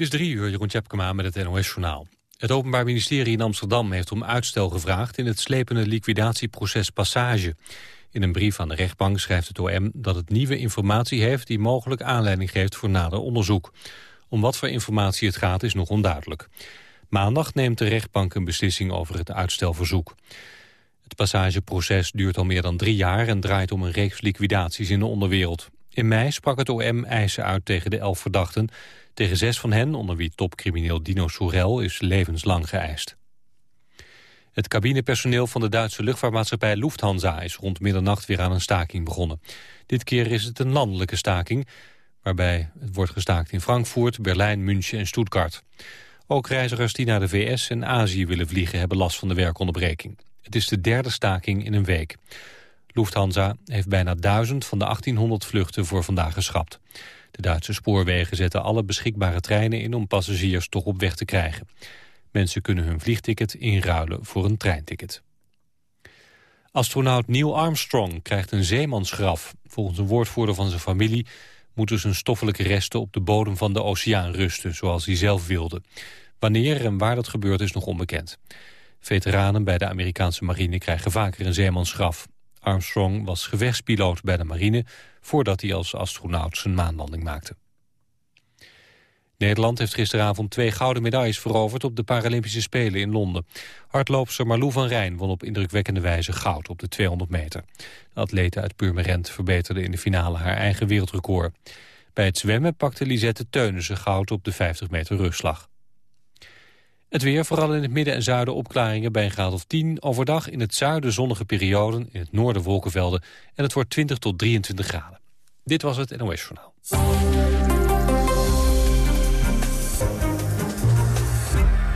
Het is drie uur, Jeroen Tjepkema met het NOS-journaal. Het Openbaar Ministerie in Amsterdam heeft om uitstel gevraagd... in het slepende liquidatieproces Passage. In een brief aan de rechtbank schrijft het OM dat het nieuwe informatie heeft... die mogelijk aanleiding geeft voor nader onderzoek. Om wat voor informatie het gaat is nog onduidelijk. Maandag neemt de rechtbank een beslissing over het uitstelverzoek. Het passageproces duurt al meer dan drie jaar... en draait om een reeks liquidaties in de onderwereld. In mei sprak het OM eisen uit tegen de elf verdachten... Tegen zes van hen, onder wie topcrimineel Dino Soerel, is levenslang geëist. Het cabinepersoneel van de Duitse luchtvaartmaatschappij Lufthansa is rond middernacht weer aan een staking begonnen. Dit keer is het een landelijke staking, waarbij het wordt gestaakt in Frankfurt, Berlijn, München en Stuttgart. Ook reizigers die naar de VS en Azië willen vliegen hebben last van de werkonderbreking. Het is de derde staking in een week. Lufthansa heeft bijna duizend van de 1800 vluchten voor vandaag geschrapt. De Duitse spoorwegen zetten alle beschikbare treinen in om passagiers toch op weg te krijgen. Mensen kunnen hun vliegticket inruilen voor een treinticket. Astronaut Neil Armstrong krijgt een zeemansgraf. Volgens een woordvoerder van zijn familie moeten zijn stoffelijke resten op de bodem van de oceaan rusten, zoals hij zelf wilde. Wanneer en waar dat gebeurt is nog onbekend. Veteranen bij de Amerikaanse marine krijgen vaker een zeemansgraf. Armstrong was gevechtspiloot bij de marine voordat hij als astronaut zijn maanlanding maakte. Nederland heeft gisteravond twee gouden medailles veroverd op de Paralympische Spelen in Londen. Hardloopster Marlou van Rijn won op indrukwekkende wijze goud op de 200 meter. De atlete uit Purmerend verbeterde in de finale haar eigen wereldrecord. Bij het zwemmen pakte Lisette Teunissen goud op de 50 meter rugslag. Het weer, vooral in het midden en zuiden opklaringen bij een graad of 10. Overdag in het zuiden zonnige perioden, in het noorden wolkenvelden. En het wordt 20 tot 23 graden. Dit was het NOS Journaal.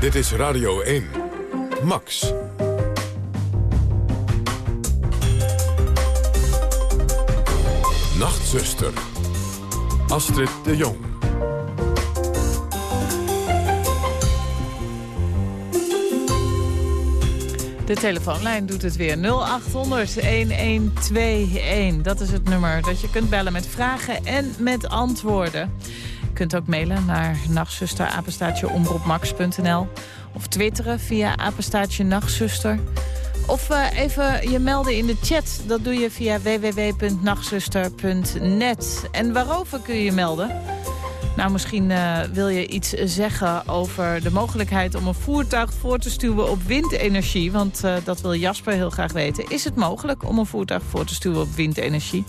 Dit is Radio 1. Max. Nachtzuster. Astrid de Jong. De telefoonlijn doet het weer. 0800-1121. Dat is het nummer dat je kunt bellen met vragen en met antwoorden. Je kunt ook mailen naar nachtzusterapenstaatjeomroepmax.nl of twitteren via apenstaatje nachtzuster. Of uh, even je melden in de chat. Dat doe je via www.nachtzuster.net. En waarover kun je je melden? Nou, misschien uh, wil je iets zeggen over de mogelijkheid om een voertuig voor te stuwen op windenergie. Want uh, dat wil Jasper heel graag weten. Is het mogelijk om een voertuig voor te stuwen op windenergie?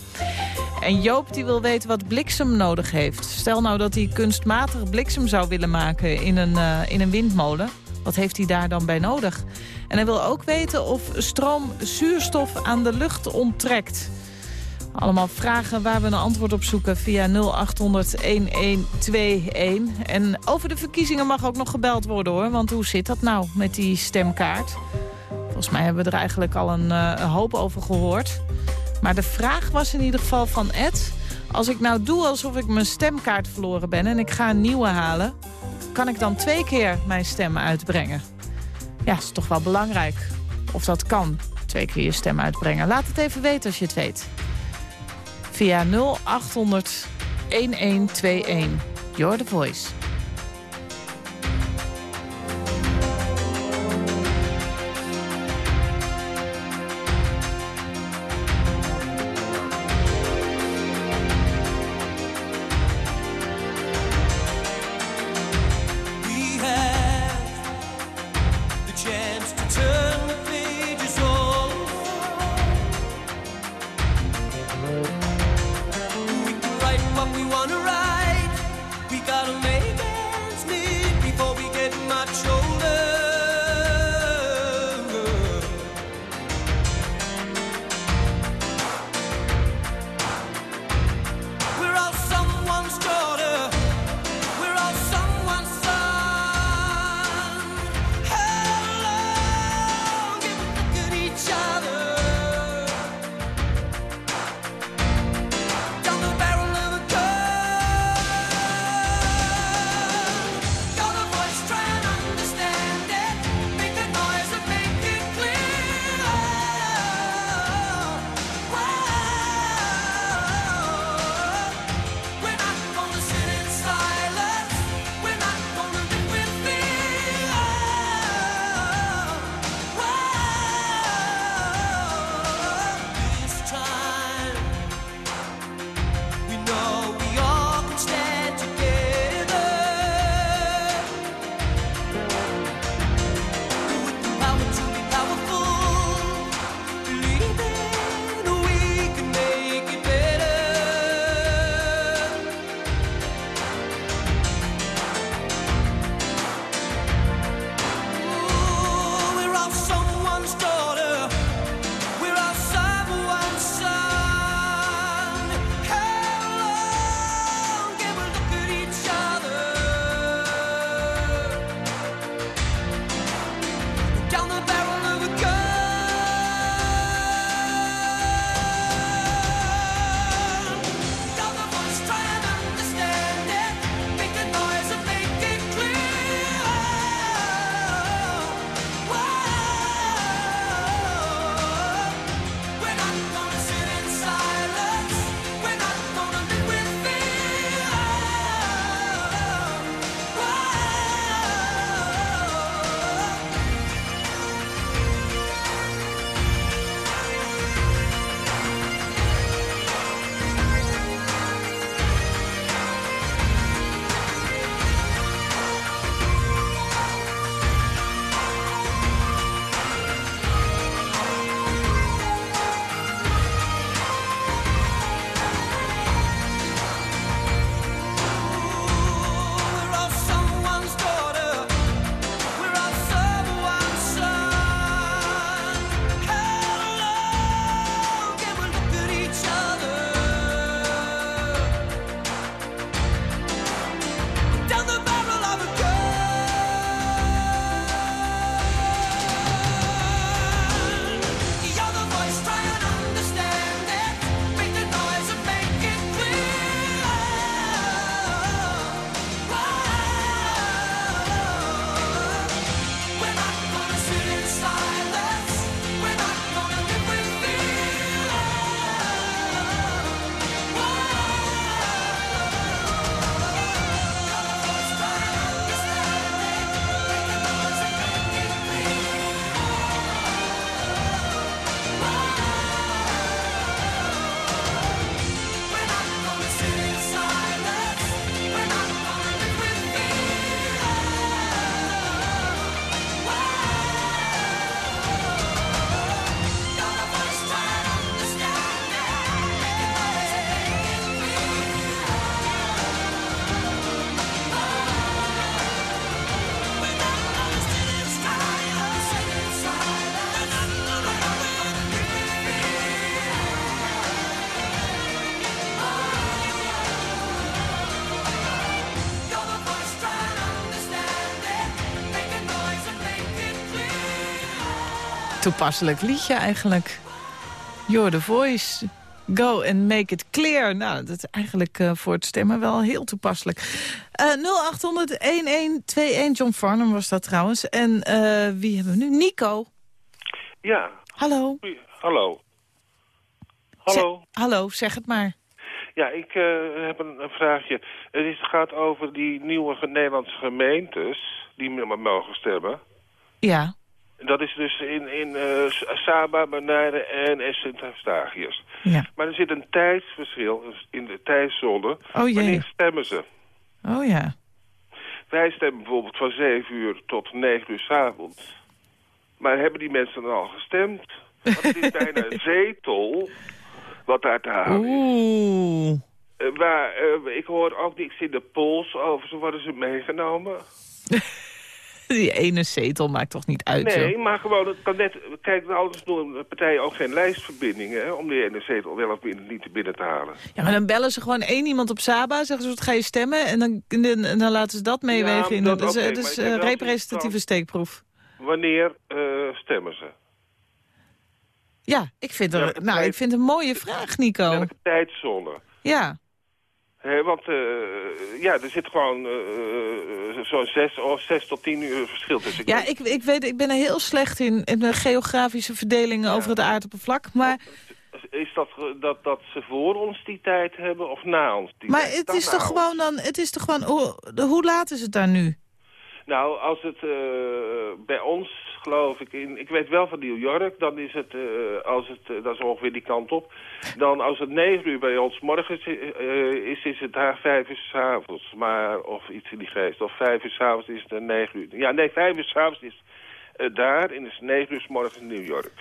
En Joop die wil weten wat bliksem nodig heeft. Stel nou dat hij kunstmatig bliksem zou willen maken in een, in een windmolen. Wat heeft hij daar dan bij nodig? En hij wil ook weten of stroom zuurstof aan de lucht onttrekt. Allemaal vragen waar we een antwoord op zoeken via 0800-1121. En over de verkiezingen mag ook nog gebeld worden hoor. Want hoe zit dat nou met die stemkaart? Volgens mij hebben we er eigenlijk al een, uh, een hoop over gehoord. Maar de vraag was in ieder geval van Ed... als ik nou doe alsof ik mijn stemkaart verloren ben... en ik ga een nieuwe halen... kan ik dan twee keer mijn stem uitbrengen? Ja, is toch wel belangrijk. Of dat kan, twee keer je stem uitbrengen. Laat het even weten als je het weet via 0800 1121. You're the voice. Toepasselijk liedje eigenlijk. You're the voice. Go and make it clear. Nou, dat is eigenlijk uh, voor het stemmen wel heel toepasselijk. Uh, 0800-1121. John Farnham was dat trouwens. En uh, wie hebben we nu? Nico. Ja. Hallo. Hallo. Hallo. Ze hallo, zeg het maar. Ja, ik uh, heb een, een, vraagje. Het is, gaat over die nieuwe Nederlandse gemeentes die mogen stemmen. Ja. Dat is dus in, in uh, Saba, Bonaire en Sint-Eustatius. Ja. Maar er zit een tijdsverschil in de tijdzone. Oh jee. Wanneer stemmen ze? Oh ja. Wij stemmen bijvoorbeeld van 7 uur tot 9 uur s avonds. Maar hebben die mensen dan al gestemd? Want het is bijna een zetel wat daar te halen is. Oeh. Uh, maar uh, ik hoor ook niks in de pols over. Ze worden ze meegenomen. Die ene zetel maakt toch niet uit, Nee, joh. maar gewoon, het kan net... Kijk, ouders doen partijen ook geen lijstverbindingen... Hè, om die ene zetel wel of niet te binnen te halen. Ja, maar dan bellen ze gewoon één iemand op Saba, zeggen ze, wat ga je stemmen? En dan, en dan laten ze dat meewegen. Ja, in dat- ik heb een representatieve steekproef. Wanneer uh, stemmen ze? Ja, ik vind, er, nou, ik vind het een mooie vraag, Nico. Welke tijdzone? Ja. Hè, want uh, ja, er zit gewoon uh, zo'n zes, oh, zes tot tien uur verschil tussen. Ja, ik, ik, weet, ik ben er heel slecht in, in de geografische verdelingen over het aardoppervlak. Maar, Is dat, dat dat ze voor ons die tijd hebben of na ons die maar tijd? het Dan is toch gewoon dan, het is toch gewoon, hoe, hoe laat is het daar nu? Nou, als het uh, bij ons, geloof ik, in, ik weet wel van New York, dan is het, uh, als het, uh, dat is ongeveer die kant op, dan als het negen uur bij ons morgens is, is het daar vijf uur s'avonds, maar, of iets in die geest, of vijf uur s'avonds is het negen uur. Ja, nee, vijf uur s'avonds is het daar en is het negen uur s morgens in New York.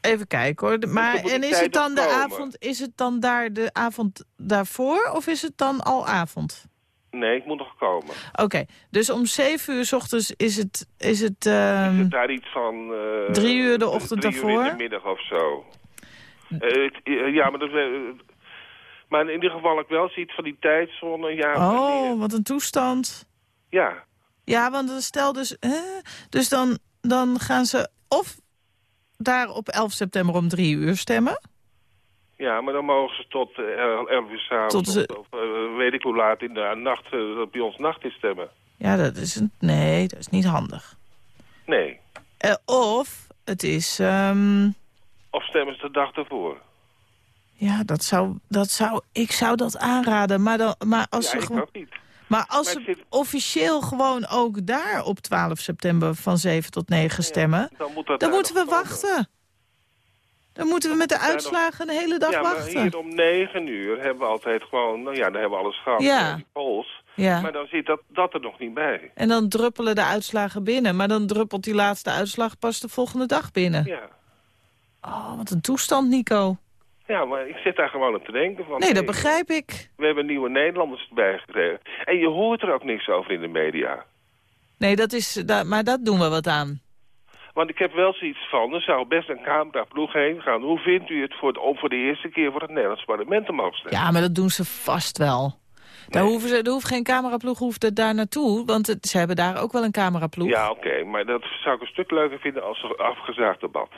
Even kijken hoor. Maar, en is het dan de komen. avond, is het dan daar de avond daarvoor of is het dan al avond? Nee, ik moet nog komen. Oké, dus om zeven uur s ochtends is het... Is het, Is ehm, het daar iets van... uh, drie uur de ochtend drie daarvoor? uur in de middag of zo. Uh, het, uh, ja, maar, dat, maar in ieder geval ik wel ziet van die tijdzone. Ja, oh, wat een toestand. Ja. Ja, want stel dus... Hè, dus dan, dan gaan ze of daar op 11 september om drie uur stemmen... Ja, maar dan mogen ze tot uh, 11 uur s'avonds Tot ze- of, uh, weet ik hoe laat in de nacht uh, bij ons nacht is stemmen. Ja, dat is een, nee, dat is niet handig. Nee. Eh, of het is... ehm, Of stemmen ze de dag ervoor. ja, dat zou, dat zou, ik zou dat aanraden. Maar, dan, maar als ja, ze gewoon... niet. Maar als Maar ze zit- officieel gewoon ook daar op 12 september van 7 tot 9 stemmen... Dan, moet dat dan daar moeten we wachten. Dan moeten we met de uitslagen een hele dag Ja, wachten. hier om 9 uur hebben we altijd gewoon... Nou ja, dan hebben we alles gehad. Ja. eh, Die pols. Ja. Maar dan zit dat, dat er nog niet bij. En dan druppelen de uitslagen binnen. Maar dan druppelt die laatste uitslag pas de volgende dag binnen. Ja. Oh, wat een toestand, Nico. Ja, maar ik zit daar gewoon aan te denken. Van, Nee, dat hey, begrijp ik. We hebben nieuwe Nederlanders erbij gekregen. En je hoort er ook niks over in de media. Nee, dat is, da- maar dat doen we wat aan. Want ik heb wel zoiets van, er zou best een cameraploeg heen gaan. Hoe vindt u het voor de, om voor de eerste keer voor het Nederlands parlement te mogen stemmen? Ja, maar dat doen ze vast wel. Daar hoeven ze, er hoeft geen cameraploeg hoeft er daar naartoe. Want het, ze hebben daar ook wel een cameraploeg. Ja, oké, maar dat zou ik een stuk leuker vinden als een afgezaagd debat.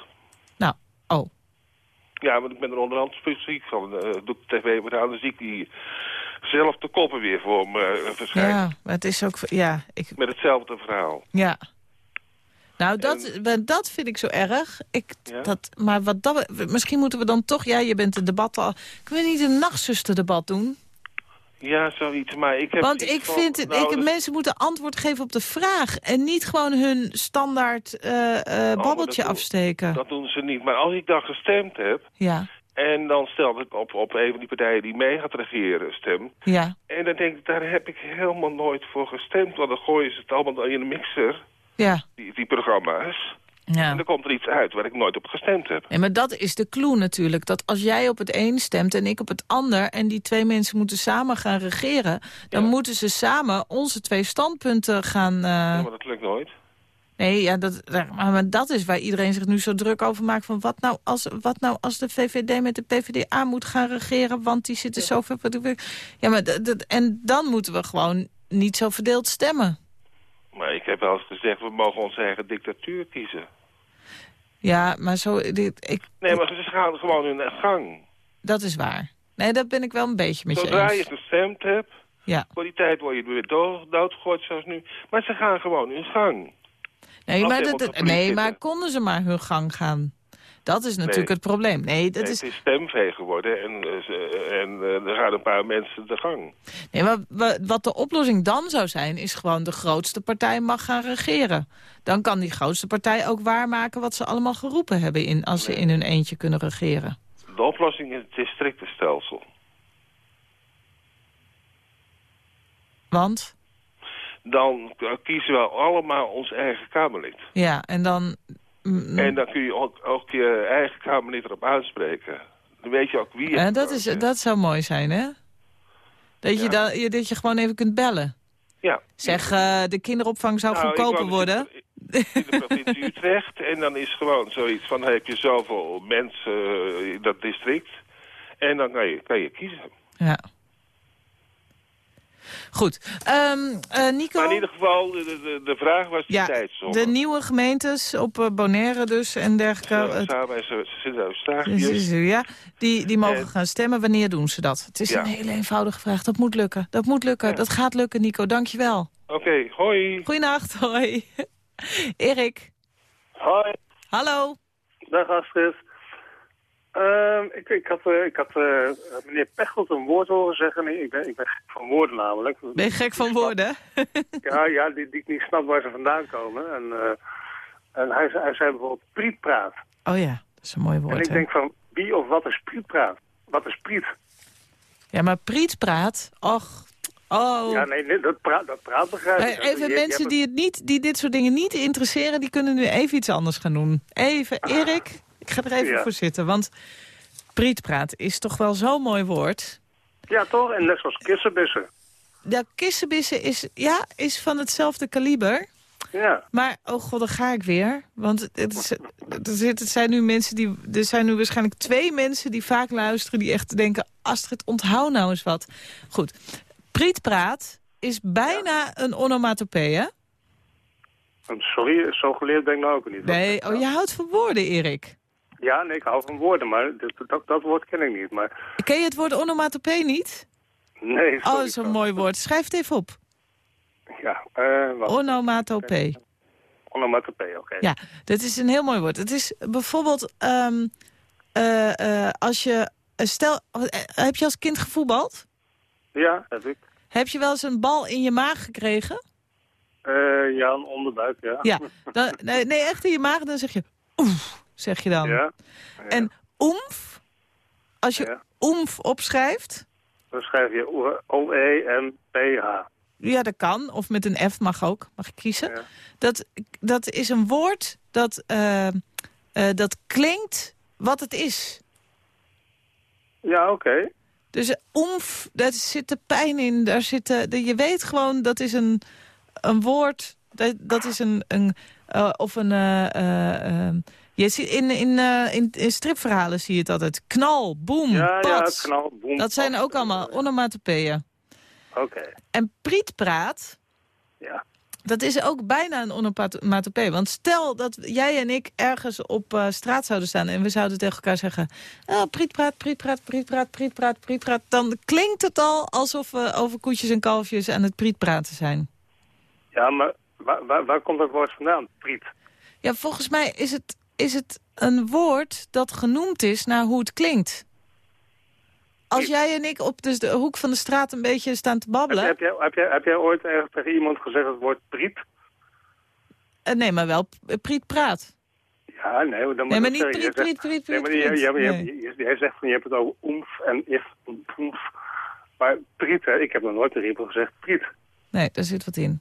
Nou, oh. Ja, want ik ben er onderhand ziek van. Uh, doe ik tv weer aan, dan zie ik die zelf de koppen weer voor me eh, verschijnen. Ja, maar het is ook... Ja, ik, Met hetzelfde verhaal. ja. Nou, dat, maar dat vind ik zo erg. Ik, Ja? dat, maar wat dat, misschien moeten we dan toch... Ja, je bent een debat al... Kunnen we niet een nachtzusterdebat doen? Ja, zoiets, maar ik heb... Want ik van- vind... het- nou, ik, dat- mensen moeten antwoord geven op de vraag. En niet gewoon hun standaard eh, eh, maar babbeltje Oh, dat doen- afsteken. Dat doen ze niet. Maar als ik dan gestemd heb... Ja, en dan stel ik op, op een van die partijen die mee gaat regeren stem... ja. en dan denk ik, daar heb ik helemaal nooit voor gestemd. Want dan gooien ze het allemaal in de mixer, Ja, die, die programma's. ja. En dan komt er iets uit waar ik nooit op gestemd heb. Nee, maar dat is de clue natuurlijk. Dat als jij op het een stemt en ik op het ander... en die twee mensen moeten samen gaan regeren... dan Ja. moeten ze samen onze twee standpunten gaan... eh, Ja, maar dat lukt nooit. Nee, ja, dat, maar maar dat is waar iedereen zich nu zo druk over maakt... van wat nou als, wat nou als de VVD met de PvdA moet gaan regeren... want die zitten zo ver... Ja, maar en dan moeten we gewoon niet zo verdeeld stemmen. Maar ik heb wel eens gezegd, we mogen onze eigen dictatuur kiezen. Ja, maar zo... Dit, ik, Nee, maar ze gaan gewoon hun gang. dat is waar. Nee, dat ben ik wel een beetje met je Zodra je eens. gestemd hebt, Ja. voor die tijd word je weer dood, doodgegooid zoals nu. Maar ze gaan gewoon hun gang. Nee, Als maar, dat, nee, maar konden ze maar hun gang gaan? Dat is natuurlijk Nee. het probleem. Nee, dat Nee, is, Het is stemvee geworden en, eh, ze- en eh, er gaan een paar mensen de gang. nee, maar wa- wat de oplossing dan zou zijn... is gewoon de grootste partij mag gaan regeren. Dan kan die grootste partij ook waarmaken... wat ze allemaal geroepen hebben in, als ze in hun eentje kunnen regeren. De oplossing is het districtenstelsel. Want, Dan eh, kiezen we allemaal ons eigen Kamerlid. ja, en dan... mm, En dan kun je ook, ook je eigen Kamerlid erop aanspreken. Dan weet je ook wie het dat, is, dat zou mooi zijn, hè? Dat je, Ja. dan, je- dat je gewoon even kunt bellen. Ja. Zeg, eh, de kinderopvang zou Nou, goedkoper worden. In, in de provincie Utrecht. En dan is gewoon zoiets van, heb je zoveel mensen eh, in dat district. En dan kan je, kan je kiezen. Ja. Goed. Ehm, eh, Nico? Maar in ieder geval, de, de, de vraag was die ja, tijdzone. de nieuwe gemeentes op eh, Bonaire dus en dergelijke. Samen met Sint-Eustatius. Ja, die, die mogen En- gaan stemmen. Wanneer doen ze dat? Het is Ja. een hele eenvoudige vraag. Dat moet lukken. Dat moet lukken. Ja. Dat gaat lukken, Nico. Dankjewel. Oké, hoi. Goeienacht. Hoi. Erik. Hoi, Hallo. dag Astrid. Ehm, ik, ik had, eh, ik had eh, meneer Pechtold een woord horen zeggen. Nee, ik, ben, ik ben gek van woorden namelijk. Ben je gek van woorden? Ja, ja die, die ik niet snap waar ze vandaan komen. En, eh, en hij, zei- hij zei bijvoorbeeld prietpraat. Oh ja, dat is een mooi en woord. ik hè? denk van, wie of wat is prietpraat? Wat is priet? Ja, maar Priet praat. Och. Oh. Ja, nee, nee, dat, praat, dat praat begrijp ik. Even Je- mensen die, het niet, die dit soort dingen niet interesseren... die kunnen nu even iets anders gaan doen. Even, Erik, ik ga er even Ja. voor zitten. Want prietpraat is toch wel zo'n mooi woord. Ja, toch? En net zoals kissenbissen. Ja, kissenbissen is, ja, is van hetzelfde kaliber. Ja, Maar, oh god, dan ga ik weer. Want het, is- er het zijn nu mensen die... Er zijn nu waarschijnlijk twee mensen die vaak luisteren... die echt denken, Astrid, onthoud nou eens wat. Goed, prietpraat is bijna een onomatopee, hè? sorry, zo geleerd ben ik nou ook niet. Nee, oh, je houdt van woorden, Erik. Ja, nee, ik hou van woorden, maar dat, dat, dat woord ken ik niet. Maar Ken je het woord onomatopee niet? nee, Oh, sorry. dat is een mooi woord. Schrijf het even op. Ja, eh wacht. Onomatopee. Onomatopee, oké. Ja, dat is een heel mooi woord. Het is bijvoorbeeld ehm, eh, eh, als je... eh, Stel, eh, heb je als kind gevoetbald? Ja, heb ik. Heb je wel eens een bal in je maag gekregen? Eh, ja, een onderbuik, ja. Ja. Dan, nee, nee, echt in je maag. Dan zeg je oef, zeg je dan. Ja, En oemf, als je Ja. oemf opschrijft... dan schrijf je O- O-E-M-P-H. Ja, dat kan. Of met een F mag ook. Mag je kiezen. Ja. Dat, dat is een woord dat, eh, eh, dat klinkt wat het is. Ja, oké. Dus omf, daar zit de pijn in. Daar zit de, de- je weet gewoon, dat is een, een woord. Dat, dat is een... een eh, of een... je ziet in, in, eh, in, in stripverhalen zie je het altijd. Knal, boem, Ja, ja, knal, boem, dat zijn ook allemaal onomatopeeën. Oké, En prietpraat, ja. Dat is ook bijna een onomatopee. Want stel dat jij en ik ergens op eh, straat zouden staan... en we zouden tegen elkaar zeggen... Oh, prietpraat, prietpraat, prietpraat, prietpraat, prietpraat... dan klinkt het al alsof we over koetjes en kalfjes aan het prietpraten zijn. Ja, maar waar, waar, waar komt dat woord vandaan? Priet. Ja, volgens mij is het, is het een woord dat genoemd is naar hoe het klinkt. Als jij en ik op dus de hoek van de straat een beetje staan te babbelen... heb, jij, heb, jij, heb jij ooit ergens tegen iemand gezegd het woord priet? eh, nee, maar wel p- prietpraat. Ja, nee, dan moet Nee, maar niet priet, zegt- priet, priet, Nee, priet, maar je, je, priet. zegt van je hebt het over oemf en if, oemf. Maar priet, hè, ik heb nog nooit tegen iemand gezegd priet. Nee, daar zit wat in.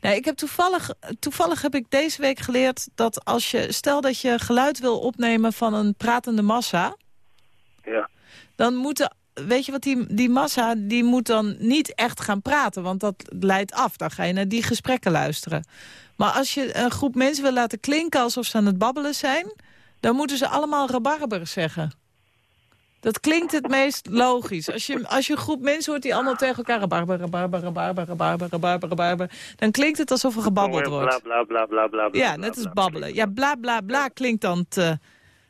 Nee, ik heb toevallig, toevallig heb ik deze week geleerd dat als je... stel dat je geluid wil opnemen van een pratende massa... Ja. dan moeten... Weet je wat, die, die massa die moet dan niet echt gaan praten, want dat leidt af. Dan ga je naar die gesprekken luisteren. Maar als je een groep mensen wil laten klinken alsof ze aan het babbelen zijn... dan moeten ze allemaal rabarber zeggen. Dat klinkt het meest logisch. Als je, als je een groep mensen hoort die allemaal tegen elkaar... rabarber, rabarber, rabarber, rabarber, rabarber, rabarber... dan klinkt het alsof er gebabbeld wordt. bla, bla, bla, bla, bla. Ja, net als babbelen. Ja, bla, bla, bla klinkt dan te...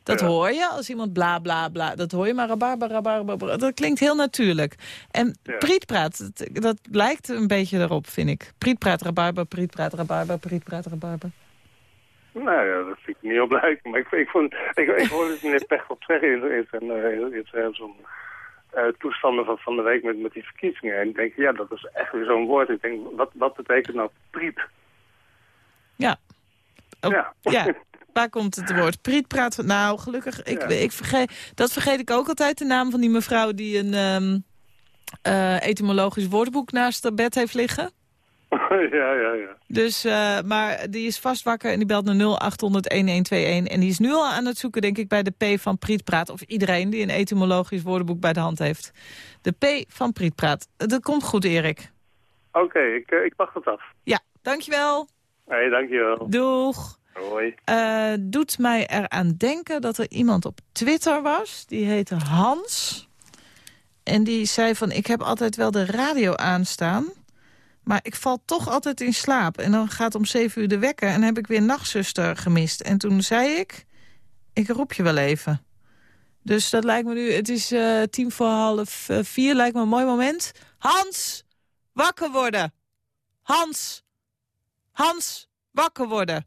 Dat hoor je als iemand bla, bla, bla. Dat hoor je, maar rabarber, rabarber, dat klinkt heel natuurlijk. En Ja. prietpraat, dat, lijkt een beetje erop, vind ik. Prietpraat, rabarber, prietpraat, rabarber, prietpraat, rabarber. Nou ja, dat vind ik niet op lijken. Maar ik, ik, vond, ik, ik hoorde het meneer Pechtold zeggen in, in zijn, eh, in zijn eh, toestanden van, van de week met, met die verkiezingen. En ik denk, ja, dat is echt weer zo'n woord. Ik denk, wat, wat betekent nou priet? Ja. Oh, Ja. ja. Waar komt het woord? Prietpraat. Nou, gelukkig, ik, Ja. ik vergeet, dat vergeet ik ook altijd, de naam van die mevrouw die een ehm, eh, etymologisch woordenboek naast haar bed heeft liggen. ja, ja, ja. Dus, eh, maar die is vast wakker en die belt naar 0800-1121. En die is nu al aan het zoeken, denk ik, bij de P van Prietpraat. Of iedereen die een etymologisch woordenboek bij de hand heeft. De P van Prietpraat. Dat komt goed, Erik. Oké, ik, eh, ik wacht het af. Ja, dankjewel. Hé, hey, dankjewel. Doeg. Hoi. Eh, doet mij eraan denken dat er iemand op Twitter was. Die heette Hans. En die zei van, ik heb altijd wel de radio aanstaan. Maar ik val toch altijd in slaap. En dan gaat om zeven uur de wekker en heb ik weer nachtzuster gemist. En toen zei ik, ik roep je wel even. Dus dat lijkt me nu, het is eh, tien voor half eh, vier, lijkt me een mooi moment. Hans, wakker worden. Hans, Hans, wakker worden.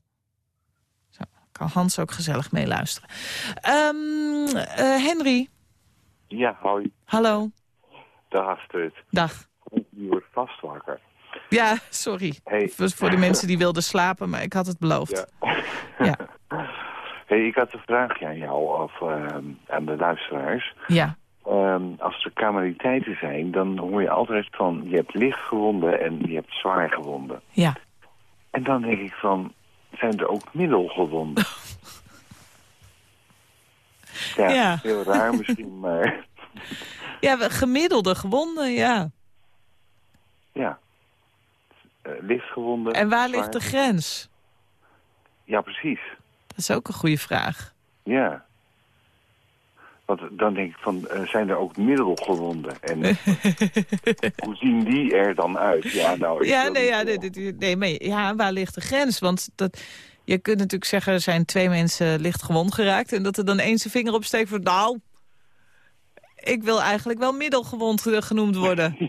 Zo, kan Hans ook gezellig meeluisteren. Ehm eh, Henry, Ja, hoi. hallo. Dag Astrid. Dag. Je wordt vast wakker. Ja, sorry. Hey. Voor- Voor de mensen die wilden slapen, maar ik had het beloofd. Ja. Ja. Hey, ik had een vraagje aan jou of ehm, aan de luisteraars. Ja. Ehm, als er kameriteiten zijn, dan hoor je altijd van... je hebt lichtgewonden en je hebt zwaar gewonden. Ja. En dan denk ik van, zijn er ook middelgewonden? ja, Ja. heel raar misschien, maar Ja, gemiddelde gewonden, ja. ja. Eh, lichtgewonden. En waar zwaar- ligt de grens? Ja, precies. Dat is ook een goede vraag. Ja. Want dan denk ik van, eh, zijn er ook middelgewonden? En hoe zien die er dan uit? Ja, nou, Ja, nee, ja, nee, nee, nee, maar ja, waar ligt de grens? Want dat, je kunt natuurlijk zeggen, er zijn twee mensen licht gewond geraakt... en dat er dan één zijn vinger opsteekt voor... nou, ik wil eigenlijk wel middelgewond eh, genoemd worden.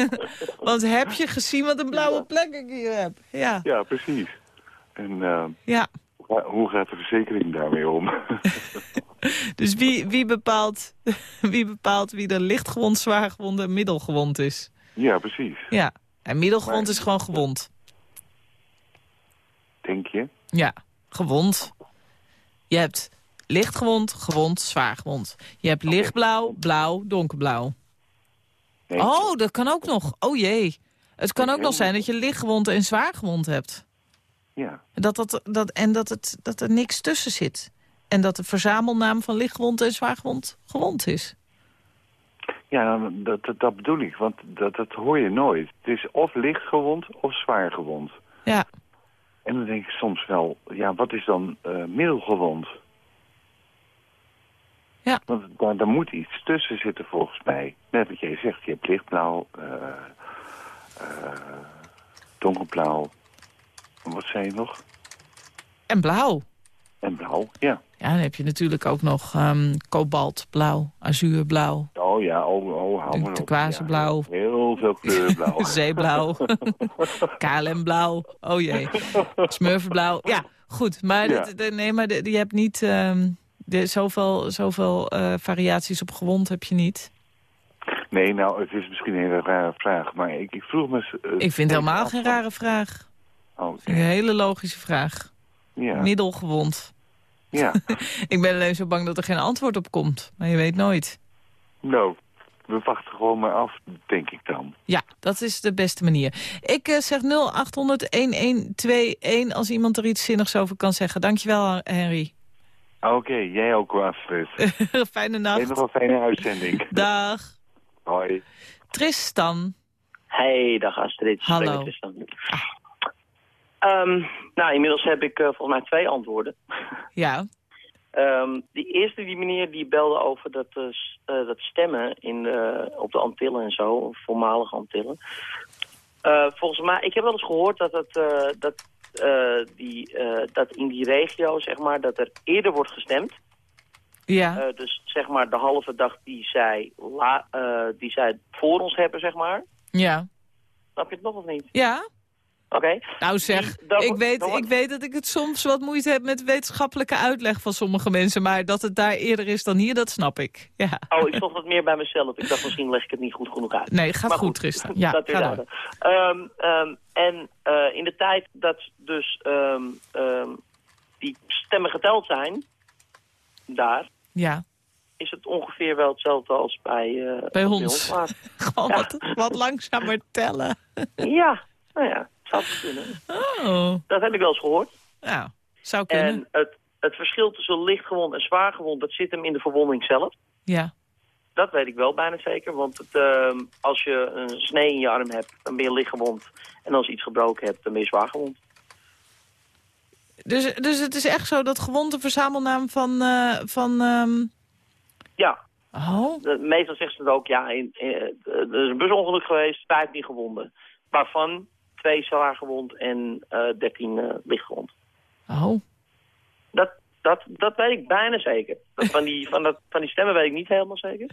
Want heb je gezien wat een blauwe plek ik hier heb? Ja, Ja, precies. En eh, ja. hoe gaat de verzekering daarmee om? Dus wie, wie, bepaalt, wie bepaalt wie er lichtgewond, zwaargewond en middelgewond is? ja, precies. Ja, en middelgewond Maar- is gewoon gewond. Denk je? Ja, gewond. Je hebt lichtgewond, gewond, zwaargewond. Je hebt lichtblauw, blauw, donkerblauw. Nee. Oh, dat kan ook nog. Oh jee. Het kan ook nog zijn dat je lichtgewond en zwaargewond hebt. Ja. Dat dat, dat, en dat, het, dat er niks tussen zit. En dat de verzamelnaam van lichtgewond en zwaargewond gewond is. Ja, dat, dat, dat bedoel ik, want dat, dat hoor je nooit. Het is of lichtgewond of zwaargewond. Ja, En dan denk ik soms wel, ja, wat is dan eh, middelgewond? Ja. Want daar, daar moet iets tussen zitten volgens mij. Net wat jij zegt, je hebt lichtblauw, eh, eh, donkerblauw. Wat zei je nog? en blauw. En blauw, ja. Ja, dan heb je natuurlijk ook nog ehm kobaltblauw, azuurblauw, Oh ja, oh, oh hou maar turquoiseblauw. Ja, heel veel kleuren blauw. zeeblauw, KLM-blauw, oh jee, smurfenblauw. Ja, goed, maar, Ja. nee, maar je hebt niet ehm, de, zoveel, zoveel eh, variaties op gewond heb je niet. Nee, nou, het is misschien een hele rare vraag, maar ik, ik vroeg me... eh, Ik vind helemaal geen rare vraag. Oh, Een hele logische vraag. ja, Middelgewond. ja. Ik ben alleen zo bang dat er geen antwoord op komt. Maar je weet nooit. nou, we wachten gewoon maar af, denk ik dan. Ja, dat is de beste manier. Ik eh, zeg 0800-1121 als iemand er iets zinnigs over kan zeggen. Dankjewel, Henry. Oké, jij ook wel, Astrid. Fijne Heb nog nacht. een fijne uitzending. Dag. Hoi. Tristan. Hey, dag Astrid. Hallo. Tristan. Ehm, nou, inmiddels heb ik eh, volgens mij twee antwoorden. Ja. Ehm, die eerste, die meneer, die belde over dat, eh, eh, dat stemmen in, eh, op de Antillen en zo, voormalige Antillen. Eh, volgens mij, ik heb wel eens gehoord dat, het, eh, dat, eh, die, eh, dat in die regio, zeg maar, dat er eerder wordt gestemd. Ja, Eh, dus zeg maar de halve dag die zij, la, eh, die zij voor ons hebben, zeg maar. ja. Snap je het nog of niet? Ja? Oké. Nou zeg, Die- daar ik weet, wordt- ik weet dat ik het soms wat moeite heb met wetenschappelijke uitleg van sommige mensen. Maar dat het daar eerder is dan hier, dat snap ik. Ja. Oh, ik zocht wat meer bij mezelf. Ik dacht, misschien leg ik het niet goed genoeg uit. Nee, gaat Maar goed, Tristan. Ja, dat ga door. Ehm, ehm, en eh, in de tijd dat dus ehm, die stemmen geteld zijn, daar, Ja, is het ongeveer wel hetzelfde als bij, eh, Bij als ons. Gewoon Ja. wat, wat langzamer tellen. ja, nou ja, zou kunnen. Oh, Dat heb ik wel eens gehoord. nou, zou kunnen. En het, het verschil tussen lichtgewond en zwaargewond, dat zit hem in de verwonding zelf. Ja, Dat weet ik wel bijna zeker, want het, ehm, als je een snee in je arm hebt, dan ben je lichtgewond. En als je iets gebroken hebt, dan ben je zwaargewond. dus, dus het is echt zo dat gewond een verzamelnaam van... eh, van ehm, Ja, Oh, de- meestal zeggen ze het ook, ja, in, eh, er is een busongeluk geweest, 15 gewonden. Waarvan twee zwaar gewond en eh 13 eh, lichtgewond. oh. Dat, dat, dat weet ik bijna zeker. Van, die, van, dat, van die stemmen weet ik niet helemaal zeker.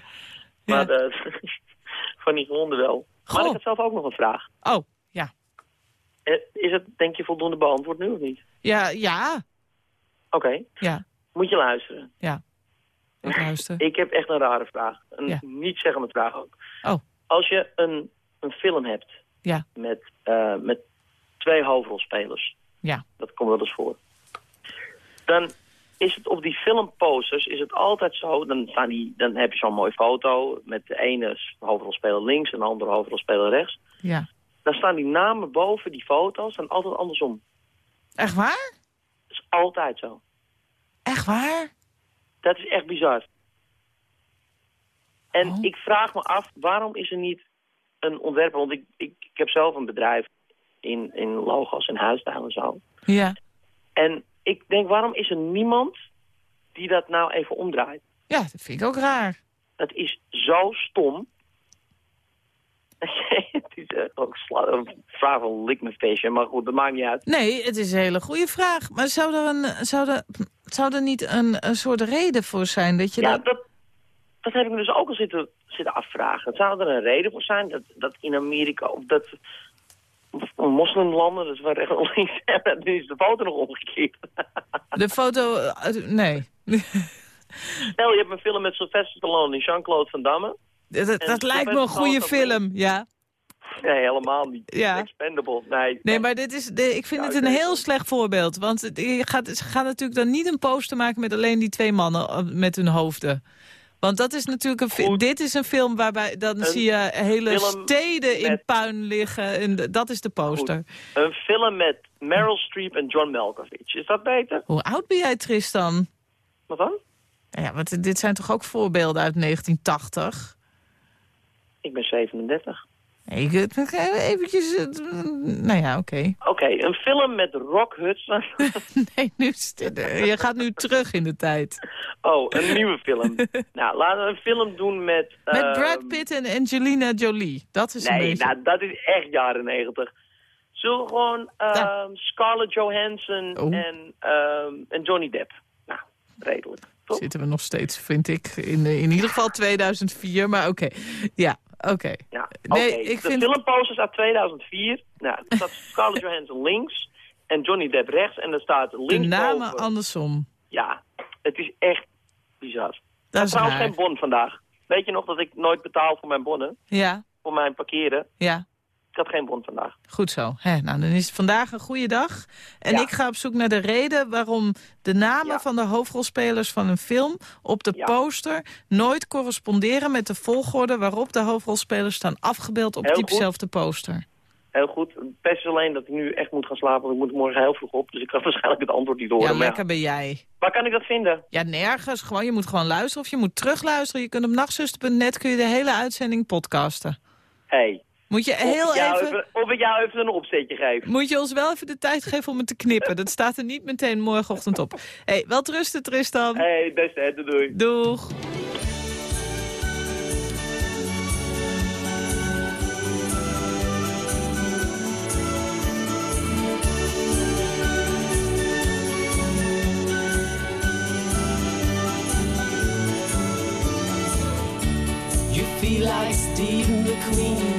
Ja. Maar eh, van die gewonden wel. Maar ik had zelf ook nog een vraag. Oh, ja. Is het, denk je, voldoende beantwoord nu of niet? Ja, ja, Oké, ja, moet je luisteren. ja. Ik luister. Ik heb echt een rare vraag. Een Ja. niet zeggende vraag ook. Oh. Als je een, een film hebt Ja. met, eh, met twee hoofdrolspelers, Ja, dat komt wel eens voor, dan is het op die filmposters is het altijd zo, dan, staan die, dan heb je zo'n mooie foto met de ene hoofdrolspeler links en de andere hoofdrolspeler rechts. ja. Dan staan die namen boven die foto's en altijd andersom. Echt waar? Dat is altijd zo. Echt waar? Dat is echt bizar. En Oh. ik vraag me af, waarom is er niet een ontwerper... Want ik, ik, ik heb zelf een bedrijf in, in logo's en huisstijl en zo. Ja. En ik denk, waarom is er niemand die dat nou even omdraait? Ja, dat vind ik ook raar. Dat is zo stom. het is echt ook een vraag van lik mijn feestje, maar goed, dat maakt niet uit. Nee, het is een hele goede vraag. Maar zou er, een, zou er, zou er niet een, een soort reden voor zijn dat je Ja, dat... dat, dat heb ik me dus ook al zitten, zitten afvragen. Zou er een reden voor zijn dat, dat in Amerika of dat moslimlanden, dat is waar recht en links hebben, nu is de foto nog omgekeerd. De foto... eh, nee. Stel, je hebt een film met Sylvester Stallone en Jean-Claude Van Damme. dat dat lijkt me een goede film, ja. Nee, helemaal niet. Ja. Expendable, nee. Nee, maar dit is, de, ik vind Ja, het een heel het. slecht voorbeeld. Want je gaat, ze gaan natuurlijk dan niet een poster maken met alleen die twee mannen eh, met hun hoofden. Want dat is natuurlijk een. Goed. Dit is een film waarbij dan Een zie je hele steden in met- puin liggen. En dat is de poster. Een film met Meryl Streep en John Malkovich. Is dat beter? Hoe oud ben jij, Tristan? Wat dan? Ja, want dit zijn toch ook voorbeelden uit 1980? Ik ben 37. Nee, ik nog eventjes... eh, Nou ja, oké. Oké, een film met Rock Hudson. Nee, nu, je gaat nu terug in de tijd. Oh, een nieuwe film. nou, laten we een film doen met... Met ehm, Brad Pitt en Angelina Jolie. Dat is een Nee, beetje... nou, dat is echt jaren negentig. Zullen we gewoon ehm, Scarlett Johansson Oh. en, ehm, en Johnny Depp? Nou, redelijk. Toch? Zitten we nog steeds, vind ik. In, eh, in ieder geval 2004, maar oké. Ja, oké. Ja, Nee, oké. ik de vind- filmposters uit 2004. Nou, er staat Scarlett Johansson links en Johnny Depp rechts. En er staat De links namen andersom. Ja, het is echt bizar. Dat is Trouwens raar. geen bon vandaag. Weet je nog dat ik nooit betaal voor mijn bonnen? Ja, Voor mijn parkeren? ja. Had geen bon vandaag. Goed zo. Hè, nou, dan is het vandaag een goede dag. En Ja. ik ga op zoek naar de reden waarom de namen Ja. van de hoofdrolspelers van een film op de Ja. poster nooit corresponderen met de volgorde waarop de hoofdrolspelers staan afgebeeld op diezelfde poster. Heel goed. Het is alleen dat ik nu echt moet gaan slapen, want ik moet morgen heel vroeg op. Dus ik kan waarschijnlijk het antwoord niet horen. Ja, lekker ben jij. Waar kan ik dat vinden? Ja, nergens. Gewoon, je moet gewoon luisteren of je moet terugluisteren. Je kunt op nachtzuster.net kun je de hele uitzending podcasten. Hé, hey, Moet je Of heel ik jou even... even... Of ik jou even een opzetje geef. Moet je ons wel even de tijd geven om het te knippen. Dat staat er niet meteen morgenochtend op. Hé, hey, wel rusten Tristan. Hé, hey, beste, hè, doei. Doeg. You feel like Steve McQueen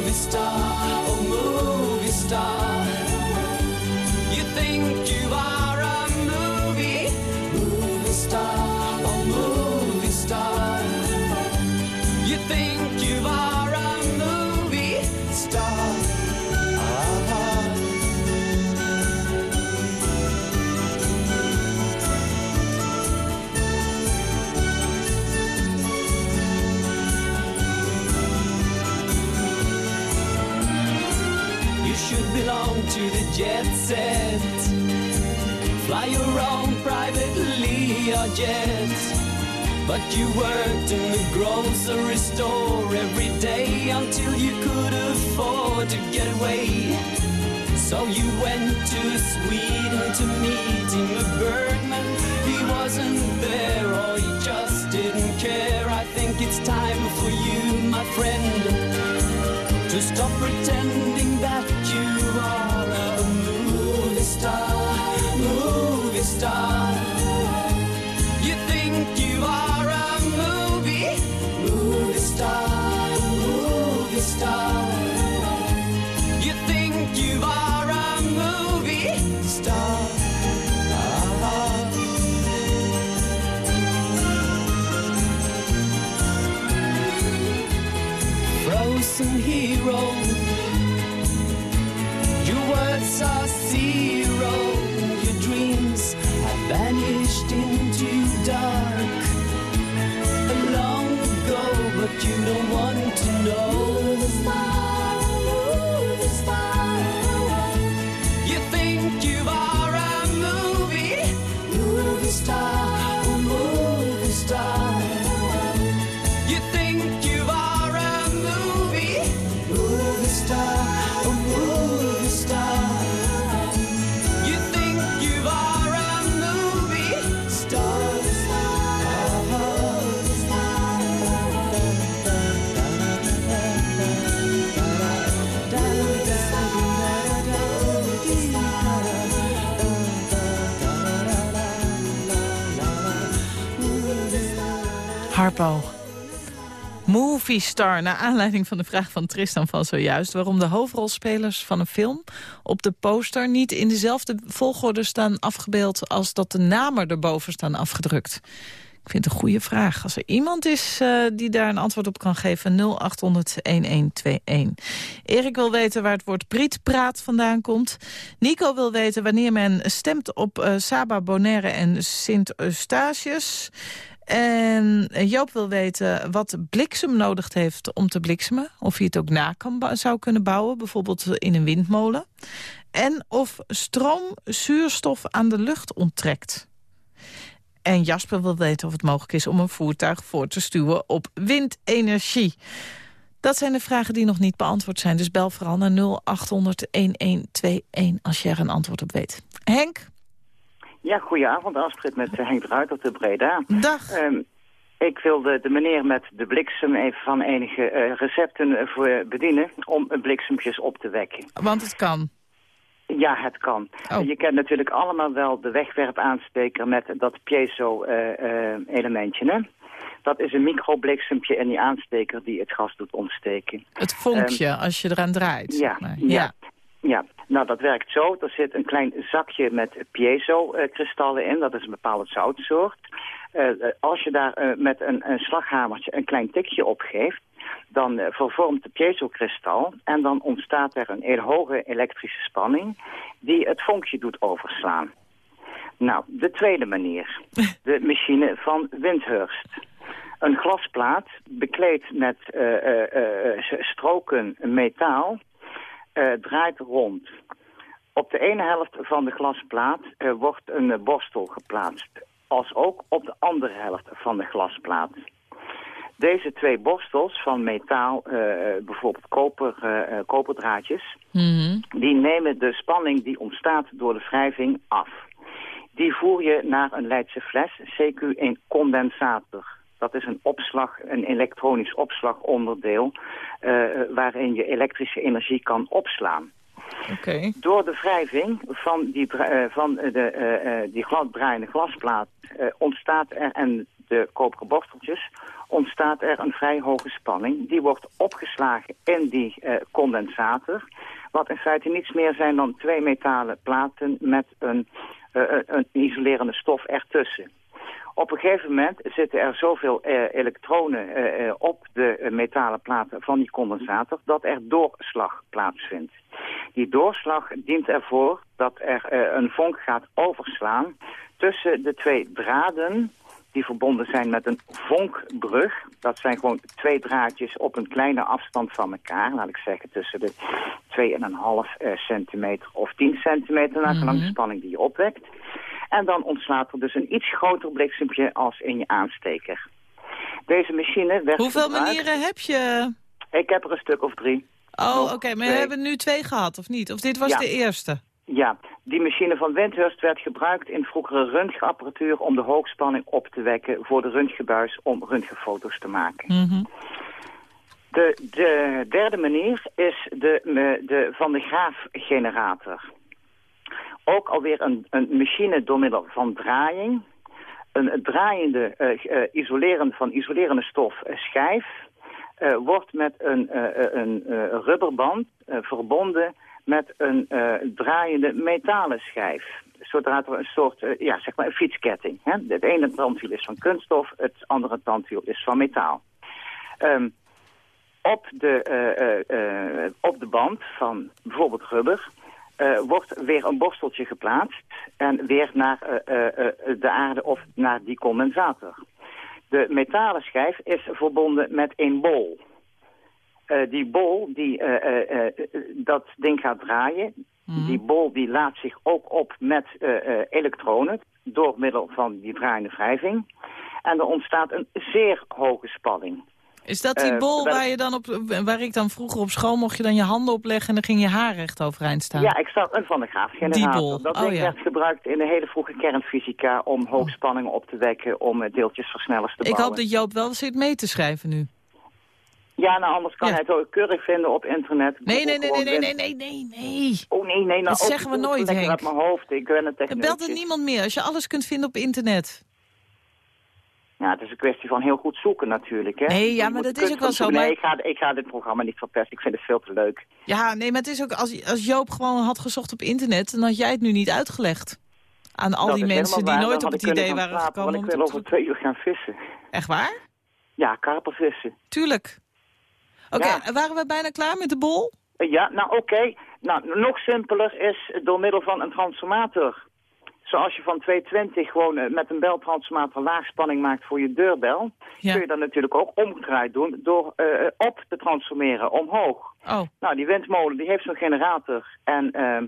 Movie star, oh movie star. You think you jet set. Fly your own privately or jet. But you worked in the grocery store every day until you could afford to get away. So you went to Sweden to meet Ingmar Bergman. He wasn't there or he just didn't care. I think it's time for you, my friend to stop pretending star. Movie star, naar aanleiding van de vraag van Tristan van zojuist... waarom de hoofdrolspelers van een film op de poster... niet in dezelfde volgorde staan afgebeeld... als dat de namen erboven staan afgedrukt. Ik vind het een goede vraag. Als er iemand is eh, die daar een antwoord op kan geven... 0800-1121. Erik wil weten waar het woord Prietpraat vandaan komt. Nico wil weten wanneer men stemt op eh, Saba Bonaire en Sint-Eustatius... En Joop wil weten wat bliksem nodig heeft om te bliksemen. Of hij het ook na kan zou kunnen bouwen, bijvoorbeeld in een windmolen. En of stroom zuurstof aan de lucht onttrekt. En Jasper wil weten of het mogelijk is om een voertuig voor te stuwen op windenergie. Dat zijn de vragen die nog niet beantwoord zijn. Dus bel vooral naar 0800-1121 als je er een antwoord op weet. Henk, Ja, goedenavond Astrid met eh, Henk Ruiter te Breda. dag. Ehm, ik wilde de meneer met de bliksem even van enige eh, recepten eh, voor bedienen om bliksemtjes op te wekken. Want het kan. Ja, het kan. Oh. Je kent natuurlijk allemaal wel de wegwerpaansteker met dat piezo-elementje, hè? Dat is een microbliksemtje en die aansteker die het gas doet ontsteken. Het vonkje als je eraan draait. Ja, ja. Ja, nou dat werkt zo. Er zit een klein zakje met piezo-kristallen in. Dat is een bepaalde zoutsoort. Eh, als je daar eh, met een, een slaghamertje een klein tikje op geeft... Dan vervormt de piezokristal en dan ontstaat er een heel hoge elektrische spanning die het vonkje doet overslaan. Nou, de tweede manier. De machine van Windhurst. Een glasplaat bekleed met stroken metaal eh, draait rond. Op de ene helft van de glasplaat eh, wordt een eh, borstel geplaatst. Als ook op de andere helft van de glasplaat. Deze twee borstels van metaal, bijvoorbeeld koper, koperdraadjes... Mhm. die nemen de spanning die ontstaat door de wrijving af. Die voer je naar een Leidse fles, CQ1 condensator. Dat is een opslag, een elektronisch opslagonderdeel... eh, waarin je elektrische energie kan opslaan. Door de wrijving van die, eh, van de, eh, die gladdraaiende glasplaat ontstaat er, en de koperen borsteltjes, ontstaat er een vrij hoge spanning. Die wordt opgeslagen in die condensator, wat in feite niets meer zijn dan twee metalen platen met een, een- een isolerende stof ertussen. Op een gegeven moment zitten er zoveel eh, elektronen eh, eh, op de metalen platen van die condensator dat er doorslag plaatsvindt. Die doorslag dient ervoor dat er een vonk gaat overslaan tussen de twee draden die verbonden zijn met een vonkbrug. Dat zijn gewoon twee draadjes op een kleine afstand van elkaar. Laat ik zeggen tussen de 2,5 eh, centimeter of 10 centimeter, naar gelang de spanning die je opwekt. En dan ontslaat er dus een iets groter bliksemtje als in je aansteker. Deze machine werd Hoeveel gebruikt- manieren heb je? Ik heb er een stuk of drie. Oh, oké, maar we hebben nu twee gehad, of niet? Of dit was Ja. de eerste? Ja, die machine van Windhurst werd gebruikt in vroegere röntgenapparatuur om de hoogspanning op te wekken voor de röntgenbuis om röntgenfoto's te maken. Mhm. De, de derde manier is de, de Van de Graaf generator. Ook alweer een, een machine door middel van draaiing. Een draaiende, eh, eh, isolerend, van isolerende stof eh, schijf wordt met een, een rubberband verbonden met een draaiende metalen schijf. Zodra er een soort, ja, zeg maar een fietsketting. Hè? Het ene tandwiel is van kunststof, het andere tandwiel is van metaal. Ehm, op, de, op de band van bijvoorbeeld rubber wordt weer een borsteltje geplaatst en weer naar eh, eh, eh, de aarde of naar die condensator. De metalen schijf is verbonden met een bol. Eh, die bol, die, eh, eh, eh, dat ding gaat draaien. Die bol die laat zich ook op met eh, eh, elektronen door middel van die draaiende wrijving. En er ontstaat een zeer hoge spanning. Is dat die Eh, bol waar, je dan op, waar ik dan vroeger op school mocht je dan je handen opleggen en dan ging je haar recht overeind staan? Ja, exact. Een van de graaf generator. Die bol. Dat Oh, ding ja. werd gebruikt in de hele vroege kernfysica om hoogspanningen op te wekken, om eh, deeltjesversnellers te ik bouwen. hoop dat Joop wel zit mee te schrijven nu. Ja, nou anders kan Ja. hij het ook keurig vinden op internet. Nee, nee, nee, nee, nee, nee, nee, nee, nee. Oh nee, nee, nou Dat ook, zeggen we ik nooit, Henk. uit mijn hoofd. Ik ben het echt belt er niemand meer als je alles kunt vinden op internet. Ja, het is een kwestie van heel goed zoeken natuurlijk. Hè? Nee, ja, maar dat is ook wel zo. Nee, ik ga, ik ga dit programma niet verpesten. Ik vind het veel te leuk. Ja, nee, maar het is ook als, als Joop gewoon had gezocht op internet, dan had jij het nu niet uitgelegd. Aan al Dat die mensen die waar. nooit op het idee waren slapen, gekomen. Want ik wil over twee uur gaan vissen. Echt waar? Ja, karpervissen. Tuurlijk. Oké, Ja. waren we bijna klaar met de bol? Ja, nou oké. Nou, nog simpeler is door middel van een transformator. Zoals je van 220 gewoon eh, met een beltransformator laagspanning maakt voor je deurbel... Ja. kun je dat natuurlijk ook omgedraaid doen door eh, op te transformeren, omhoog. Oh, Nou, die windmolen die heeft zo'n generator en ehm,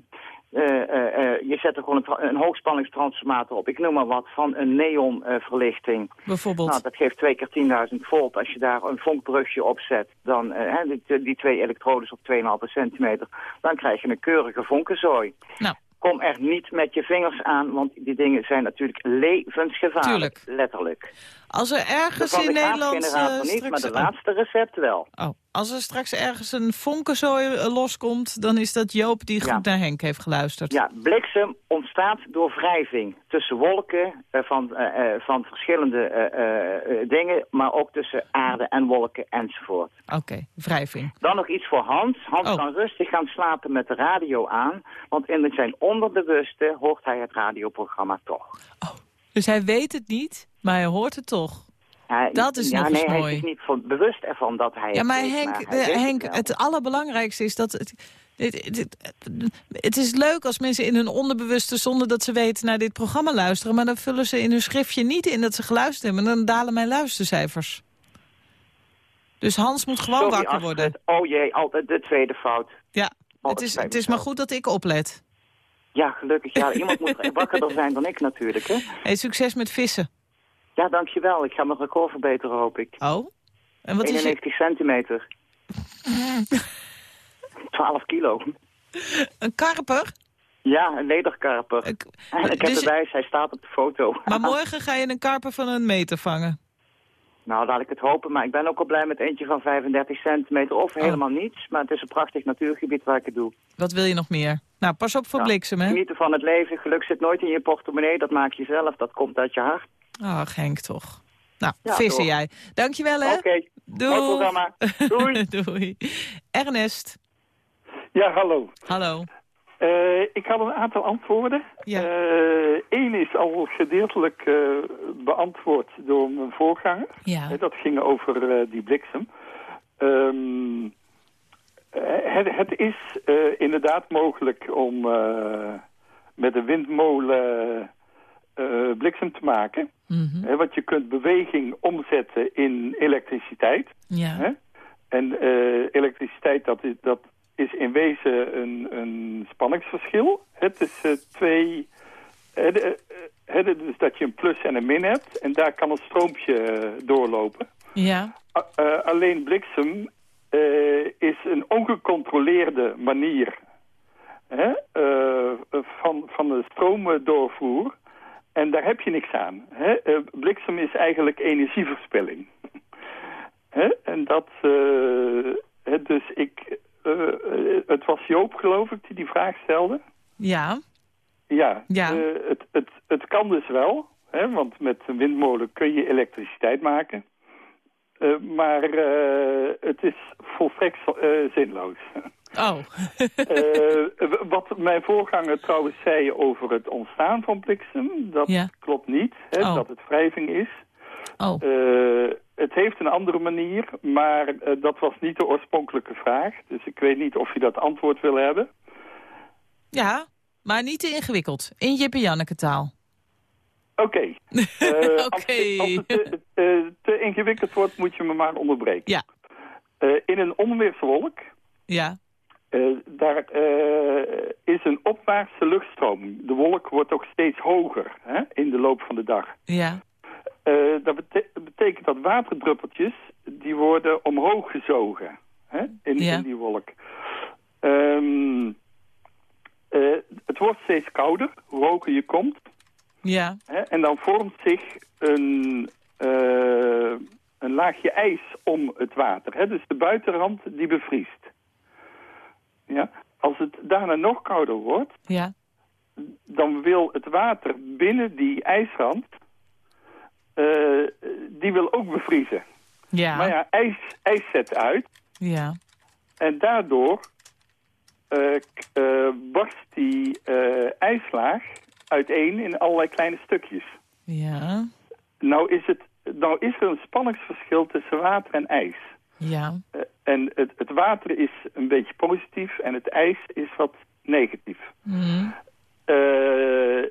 eh, eh, eh, je zet er gewoon een, een hoogspanningstransformator op. Ik noem maar wat, van een neonverlichting. bijvoorbeeld. Nou, dat geeft twee keer 10.000 volt. Als je daar een vonkbrugje op zet, dan eh, die, die twee elektrodes op 2,5 centimeter, dan krijg je een keurige vonkenzooi. Nou. Kom er niet met je vingers aan, want die dingen zijn natuurlijk levensgevaarlijk. Tuurlijk. Letterlijk. Als er ergens in de Nederland... Eh, niet, maar de laatste recept wel. oh, oh, als er straks ergens een vonkenzooi eh, loskomt, dan is dat Joop die Ja. goed naar Henk heeft geluisterd. Ja, bliksem ontstaat door wrijving tussen wolken eh, van, van verschillende dingen, maar ook tussen aarde en wolken enzovoort. Oké, wrijving. Dan nog iets voor Hans. Hans Oh. kan rustig gaan slapen met de radio aan, want in zijn onderbewuste hoort hij het radioprogramma toch. Dus hij weet het niet, maar hij hoort het toch. Hij- Dat is ja, nog nee, eens hij mooi. is zich niet van, bewust ervan dat hij Ja, het maar weet, Henk, hij de- Henk het allerbelangrijkste is dat... Het, dit, dit- het is leuk als mensen in hun onderbewuste, zonder dat ze weten, naar dit programma luisteren. Maar dan vullen ze in hun schriftje niet in dat ze geluisterd hebben. En dan dalen mijn luistercijfers. Dus Hans moet gewoon Sorry, wakker worden. Oh jee, altijd de tweede fout. Ja, Oh, het is, het is maar goed dat ik oplet. Ja, gelukkig. Ja, iemand moet wakkerder zijn dan ik natuurlijk, hè. Hey, succes met vissen. Ja, dankjewel. Ik ga mijn record verbeteren, hoop ik. Oh? En wat is je... 91 centimeter. 12 kilo. Een karper? Ja, een lederkarper. Ik- En ik heb dus- bewijs, hij staat op de foto. Maar morgen ga je een karper van een meter vangen. Nou, laat ik het hopen. Maar ik ben ook al blij met eentje van 35 centimeter. Of Oh. helemaal niets. Maar het is een prachtig natuurgebied waar ik het doe. Wat wil je nog meer? Nou, pas op voor Ja, bliksem, hè? Genieten van het leven. Geluk zit nooit in je portemonnee. Dat maak je zelf. Dat komt uit je hart. Oh, Henk toch. Nou, Ja, vissen jij. Dankjewel, hè? Oké. Doei. Programma. Doei. Doei. Ernest, Ja, hallo. hallo. Eh, ik had een aantal antwoorden. Ja. Eén is al gedeeltelijk eh, beantwoord door mijn voorganger. Ja. Eh, dat ging over eh, die bliksem. Ehm, eh, het, het is eh, inderdaad mogelijk om eh, met een windmolen eh, bliksem te maken. Mhm. Hè, want je kunt beweging omzetten in elektriciteit. Ja. Hè? En eh, elektriciteit, dat is, dat is in wezen een, een spanningsverschil. Het is twee... eh, dus dat je een plus en een min hebt. En daar kan een stroompje doorlopen. Ja. Alleen bliksem is een ongecontroleerde manier hè, van, van de stroomdoorvoer. En daar heb je niks aan. Hè? Eh, bliksem is eigenlijk energieverspilling. Hè? En dat, eh, dus ik, eh, het was Joop geloof ik die die vraag stelde. Ja. Ja, Ja. het, het, het kan dus wel, hè, want met een windmolen kun je elektriciteit maken. Maar het is volstrekt eh, zinloos. Oh. Eh, wat mijn voorganger trouwens zei over het ontstaan van bliksem, dat Ja. klopt niet, hè, Oh. dat het wrijving is. Oh. Eh, het heeft een andere manier, maar eh, dat was niet de oorspronkelijke vraag. Dus ik weet niet of je dat antwoord wil hebben. Ja, maar niet te ingewikkeld. In Jip en Janneke taal. Oké. Eh, als, het te, te ingewikkeld wordt, moet je me maar onderbreken. Ja. In een onweerswolk, Ja. Eh, daar eh, is een opwaartse luchtstroming. De wolk wordt ook steeds hoger hè, in de loop van de dag. Ja. Eh, dat bete- betekent dat waterdruppeltjes, die worden omhoog gezogen hè, in, Ja. in die wolk. Ehm, eh, het wordt steeds kouder, hoe hoger je komt. Ja. Hè, en dan vormt zich een, een laagje ijs om het water. Hè? Dus de buitenrand die bevriest. Ja? Als het daarna nog kouder wordt, Ja. dan wil het water binnen die ijsrand, eh, die wil ook bevriezen. Ja. Maar ja, ijs, ijs zet uit Ja. en daardoor eh, eh, barst die ijslaag uiteen in allerlei kleine stukjes. Ja. Nou is, het, nou is er een spanningsverschil tussen water en ijs. Ja. En het, het water is een beetje positief en het ijs is wat negatief. Mhm. Eh,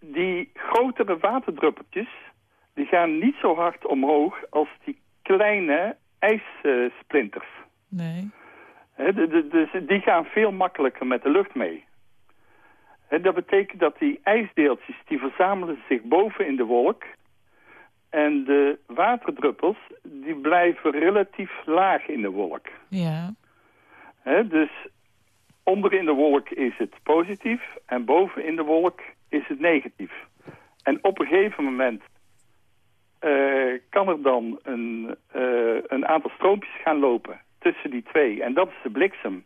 die grotere waterdruppeltjes, die gaan niet zo hard omhoog als die kleine ijssplinters. Nee. Hè, de- de- dus die gaan veel makkelijker met de lucht mee. Dat betekent dat die ijsdeeltjes die verzamelen zich boven in de wolk. En de waterdruppels die blijven relatief laag in de wolk. Ja. Dus onder in de wolk is het positief en boven in de wolk is het negatief. En op een gegeven moment eh, kan er dan een, eh, een aantal stroompjes gaan lopen tussen die twee. En dat is de bliksem.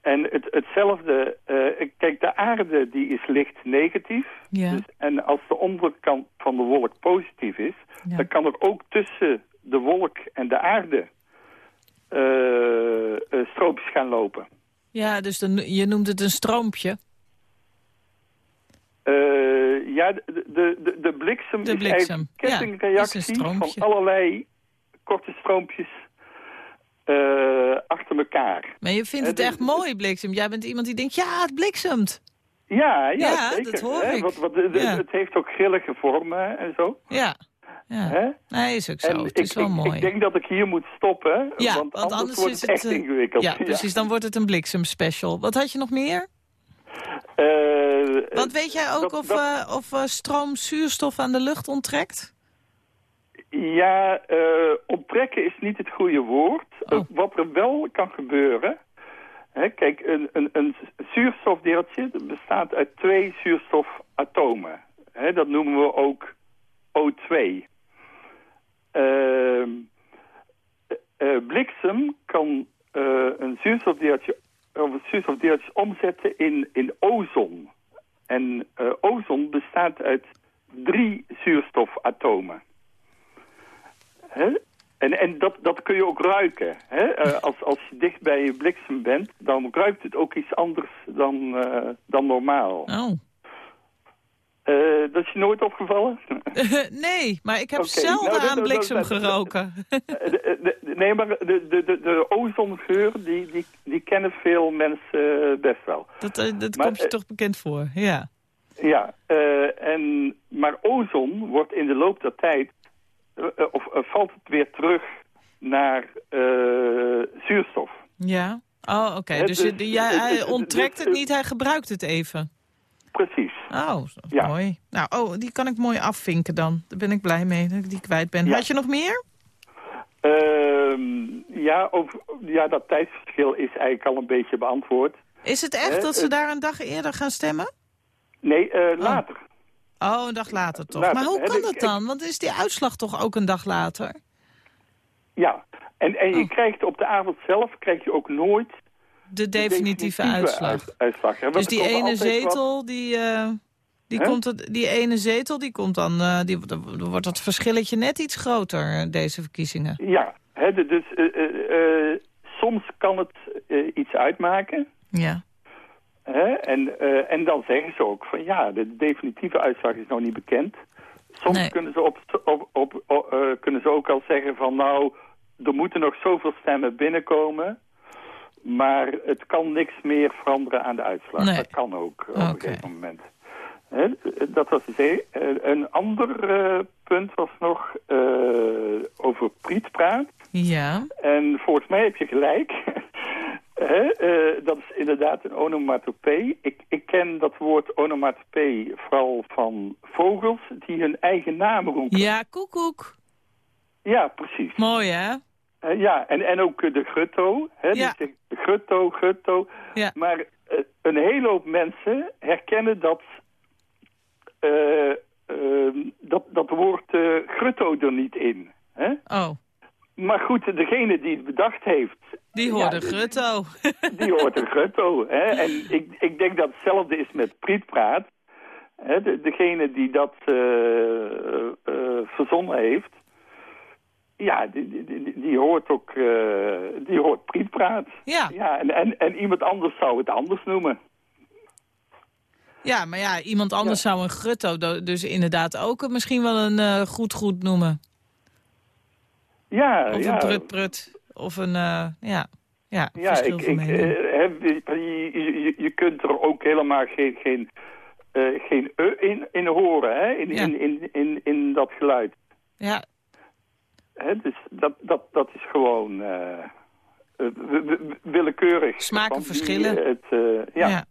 En het, hetzelfde, eh, kijk, de aarde die is licht negatief. Ja. Dus, en als de onderkant van de wolk positief is, Ja. dan kan er ook tussen de wolk en de aarde eh, stroompjes gaan lopen. Ja, dus dan, je noemt het een stroompje. Eh, ja, de, de, de, bliksem De is bliksem, een kettingreactie is een stroompje. van allerlei korte stroompjes achter elkaar. Maar je vindt Eh, het de- echt mooi, bliksem. Jij bent iemand die denkt, ja, het bliksemt. Ja, ja, Ja, zeker. dat hoor hè, ik. Ja. Het heeft ook grillige vormen en zo. Ja, ja. Nee, is ook zo. En het is ik, wel ik, mooi. Ik denk dat ik hier moet stoppen, ja, want, anders, wordt is het echt eh, ingewikkeld. Ja, precies. Dan wordt het een bliksem special. Wat had je nog meer? Eh, Want weet jij ook dat- of, dat- eh, of eh, stroom zuurstof aan de lucht onttrekt? Ja, onttrekken is niet het goede woord. Oh. Eh, wat er wel kan gebeuren... Hè, kijk, een, een, een zuurstofdeeltje bestaat uit twee zuurstofatomen. Hè, dat noemen we ook O2. Ehm, eh, bliksem kan een zuurstofdeeltje of een zuurstofdeeltje omzetten in, in ozon. En ozon bestaat uit drie zuurstofatomen. Hè? En, en dat, dat kun je ook ruiken. Hè? Eh, als, als je dicht bij je bliksem bent, dan ruikt het ook iets anders dan, eh, dan normaal. Oh. Eh, dat is je nooit opgevallen? nee, maar ik heb Oké, zelden nou, aan bliksem geroken. Nee, maar de, de, de, de ozongeur, die, die, die kennen veel mensen best wel. dat dat Maar, komt je toch bekend voor, ja. Ja, en, maar ozon wordt in de loop der tijd, of eh, valt het weer terug naar eh, zuurstof. Ja? Oh, oké. Dus, ja, hij onttrekt het niet, hij gebruikt het even. Precies. Oh, Ja. mooi. Nou, oh, die kan ik mooi afvinken dan. Daar ben ik blij mee dat ik die kwijt ben. Ja. Had je nog meer? Ehm, ja, over, ja, dat tijdsverschil is eigenlijk al een beetje beantwoord. Is het echt dat ze daar een dag eerder gaan stemmen? Nee, eh, later. Oh, een dag later toch. Maar hoe kan dat dan? Want is die uitslag toch ook een dag later? Ja, en, en je Oh. krijgt op de avond zelf krijg je ook nooit De definitieve, uitslag. uit- uitslag. Dus die ene wat- zetel, die, eh, die, komt het, die ene zetel, die komt dan, eh, die, dan wordt dat verschilletje net iets groter, eh, deze verkiezingen. Ja, hè, dus soms kan het iets uitmaken. Ja. Hè? En, eh, en dan zeggen ze ook van ja, de definitieve uitslag is nog niet bekend. Soms Nee. kunnen, ze op, op, op, op, eh, kunnen ze ook al zeggen van nou, er moeten nog zoveel stemmen binnenkomen. Maar het kan niks meer veranderen aan de uitslag. Nee. Dat kan ook op Oké. een gegeven moment. Hè? Dat was dus een, eh, een ander eh, punt was nog eh, over prietpraat. Ja. En volgens mij heb je gelijk. Eh, dat is inderdaad een onomatopee. Ik, ik ken dat woord onomatopee vooral van vogels die hun eigen naam roepen. Ja, koekoek. Ja, precies. Mooi, hè? Eh, ja, en, en ook eh, de grutto. Hè, Ja. die zegt grutto, grutto. Ja. Maar een hele hoop mensen herkennen dat, eh, eh, dat, dat woord grutto er niet in. Hè? Oh, Maar goed, degene die het bedacht heeft... die ja, hoorde die- grutto. Die hoort een grutto. Hè? En ik, ik denk dat hetzelfde is met prietpraat. Hè? De, degene die dat eh, verzonnen heeft... Ja, die, die, die, die hoort ook die hoort prietpraat. Ja. ja en, en, en iemand anders zou het anders noemen. Ja, maar ja, iemand anders zou een grutto do- dus inderdaad ook misschien wel een goed goed noemen. Ja, Of ja. een prut prut. Of een, eh, ja, ja, Ja, ik, ik, mening. eh, heb, je, je, je kunt er ook helemaal geen, geen, eh, geen e in, in horen, hè? In, Ja. in, in, in, in dat geluid. ja, Hè, dus dat, dat, dat is gewoon wi- wi- willekeurig. Smaken verschillen. Het, ja. ja.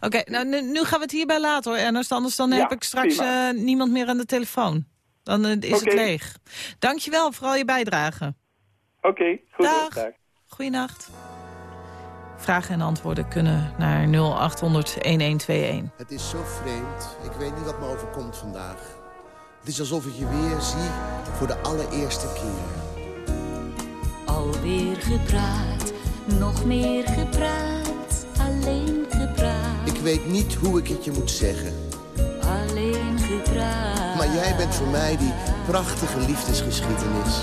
Oké, nou nu, nu gaan we het hierbij laten hoor, Ernest. Anders dan heb ik straks niemand meer aan de telefoon. Dan eh, is het leeg. Dankjewel voor al je bijdrage. Oké, goed. Dag. Dag. Goeienacht. Vragen en antwoorden kunnen naar 0800 1121. Het is zo vreemd. Ik weet niet wat me overkomt vandaag. Het is alsof ik je weer zie voor de allereerste keer. Alweer gepraat, nog meer gepraat, alleen gepraat, Ik weet niet hoe ik het je moet zeggen. alleen jij bent voor mij die prachtige liefdesgeschiedenis.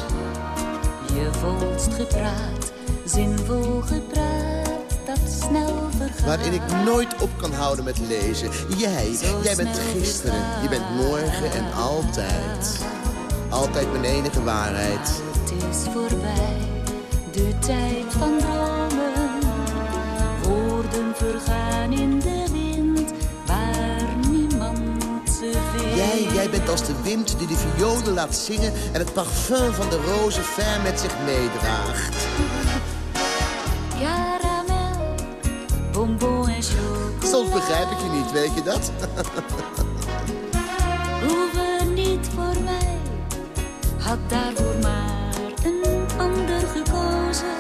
Je volst gepraat, zinvol gepraat, dat snel vergaat. Waarin ik nooit op kan houden met lezen. Jij, jij bent gisteren, je bent morgen en altijd. Altijd mijn enige waarheid. Het is voorbij, de tijd van dromen. Woorden vergaan in de Als de wind die de violen laat zingen... en het parfum van de rozen ver met zich meedraagt. Caramel, bonbon en chocola. Soms begrijp ik je niet, weet je dat? Hoeven niet voor mij, had daarvoor maar een ander gekozen.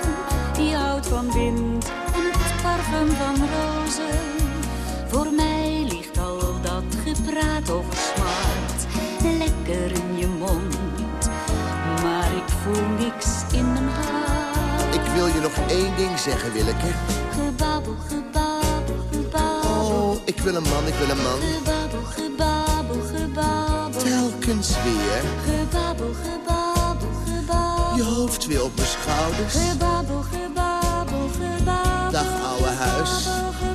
Die houdt van wind en het parfum van rozen. Voor mij ligt al dat gepraat over lekker in je mond. Maar ik voel niks in mijn hart. Ik wil je nog één ding zeggen, Willeke. Gebabbel, gebabbel, gebabbel. Oh, ik wil een man, ik wil een man. Gebabbel, gebabbel, gebabbel. Telkens weer. Gebabbel, gebabbel, gebabbel. Je hoofd weer op mijn schouders. Gebabbel, gebabbel, gebabbel. Dag, ouwe huis. Gebabbel,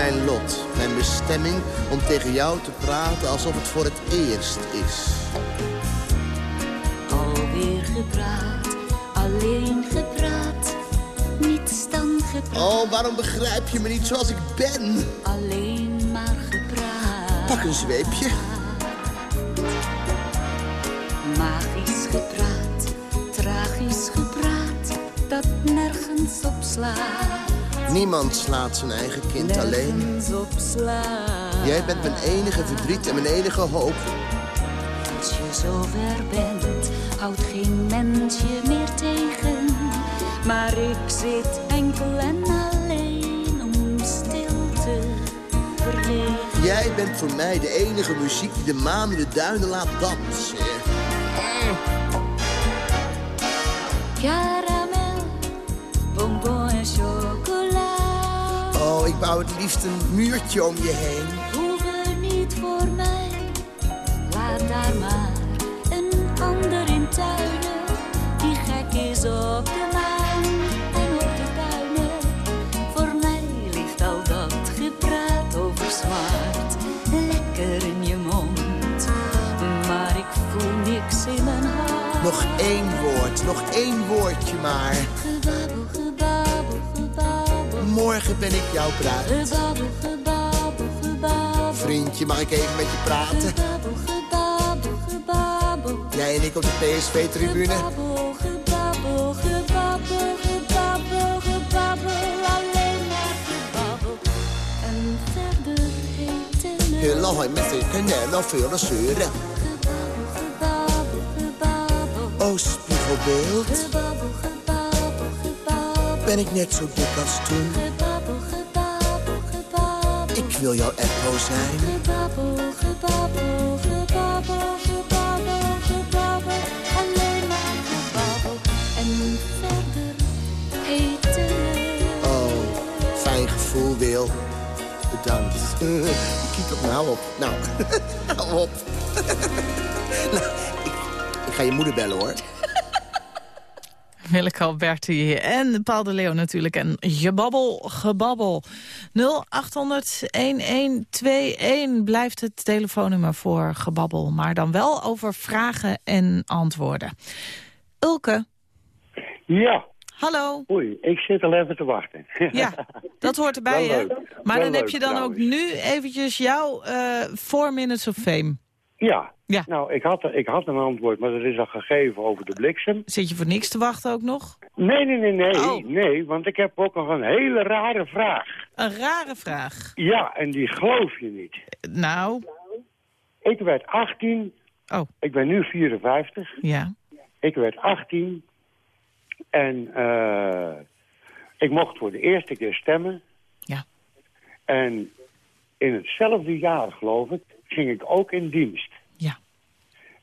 mijn lot, mijn bestemming om tegen jou te praten alsof het voor het eerst is. Alweer gepraat, alleen gepraat. Niets dan gepraat. Oh, waarom begrijp je me niet zoals ik ben? Alleen maar gepraat. Pak een zweepje. Magisch gepraat, tragisch gepraat. Dat nergens op slaat. Niemand slaat zijn eigen kind alleen. Jij bent mijn enige verdriet en mijn enige hoop. Als je zover bent, houdt geen mens je meer tegen. Maar ik zit enkel en alleen om stil te verlegen. Jij bent voor mij de enige muziek die de maan in de duinen laat dansen. Caramel, ik wou het liefst een muurtje om je heen. Hoeven niet voor mij, laat daar maar een ander in tuinen. Die gek is op de maan en op de duinen. Voor mij ligt al dat gepraat over zwart. Lekker in je mond, maar ik voel niks in mijn hart. Nog één woord, nog één woordje maar. Morgen ben ik jouw bruid. Gebabbel, gebabbel, gebabbel. Vriendje, mag ik even met je praten? Gebabbel, gebabbel, gebabbel. Jij en ik op de PSV-tribune. Gebabbel, gebabbel, gebabbel, gebabbel, gebabbel. Alleen maar gebabbel. En verder med sig kanäler för att syre. Gebabbel, gebabbel, gebabbel. Oh, spiegelbeeld. Gebabbel, gebabbel, gebabbel. Ben ik net zo dik als toen? Wil jouw echo zijn. Gebabbel, gebabbel, gebabbel, gebabbel, gebabbel. Alleen maar gebabbel. En verder hetelen. Oh, fijn gevoel, Wil. Bedankt. Kijk op, nou op. Nou, hou op. nou, ik, ik ga je moeder bellen, hoor. Willeke Alberti en Paul de Leeuw natuurlijk. En gebabbel, gebabbel. 0800-1121 blijft het telefoonnummer voor gebabbel. Maar dan wel over vragen en antwoorden. Ulke, Ja. hallo. Oei, ik zit al even te wachten. Ja, dat hoort erbij, hè? Maar Wel dan heb je dan ook nu eventjes jouw eh four minutes of fame. Ja. Ja. Nou, ik had, ik had een antwoord, maar dat is al gegeven over de bliksem. Zit je voor niks te wachten ook nog? Nee, nee, nee, nee. Oh. Nee, want ik heb ook nog een hele rare vraag. Een rare vraag. Ja, en die geloof je niet. Nou, Ik werd 18. Oh. Ik ben nu 54. ja. Ik werd 18. En eh, ik mocht voor de eerste keer stemmen. Ja. En in hetzelfde jaar, geloof ik, ging ik ook in dienst. Ja.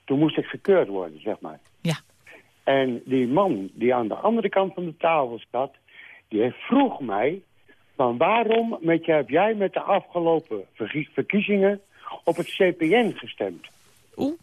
Toen moest ik gekeurd worden, zeg maar. Ja. En die man die aan de andere kant van de tafel zat... die vroeg mij... van waarom met je, heb jij met de afgelopen verkiezingen... op het CPN gestemd? Oeh.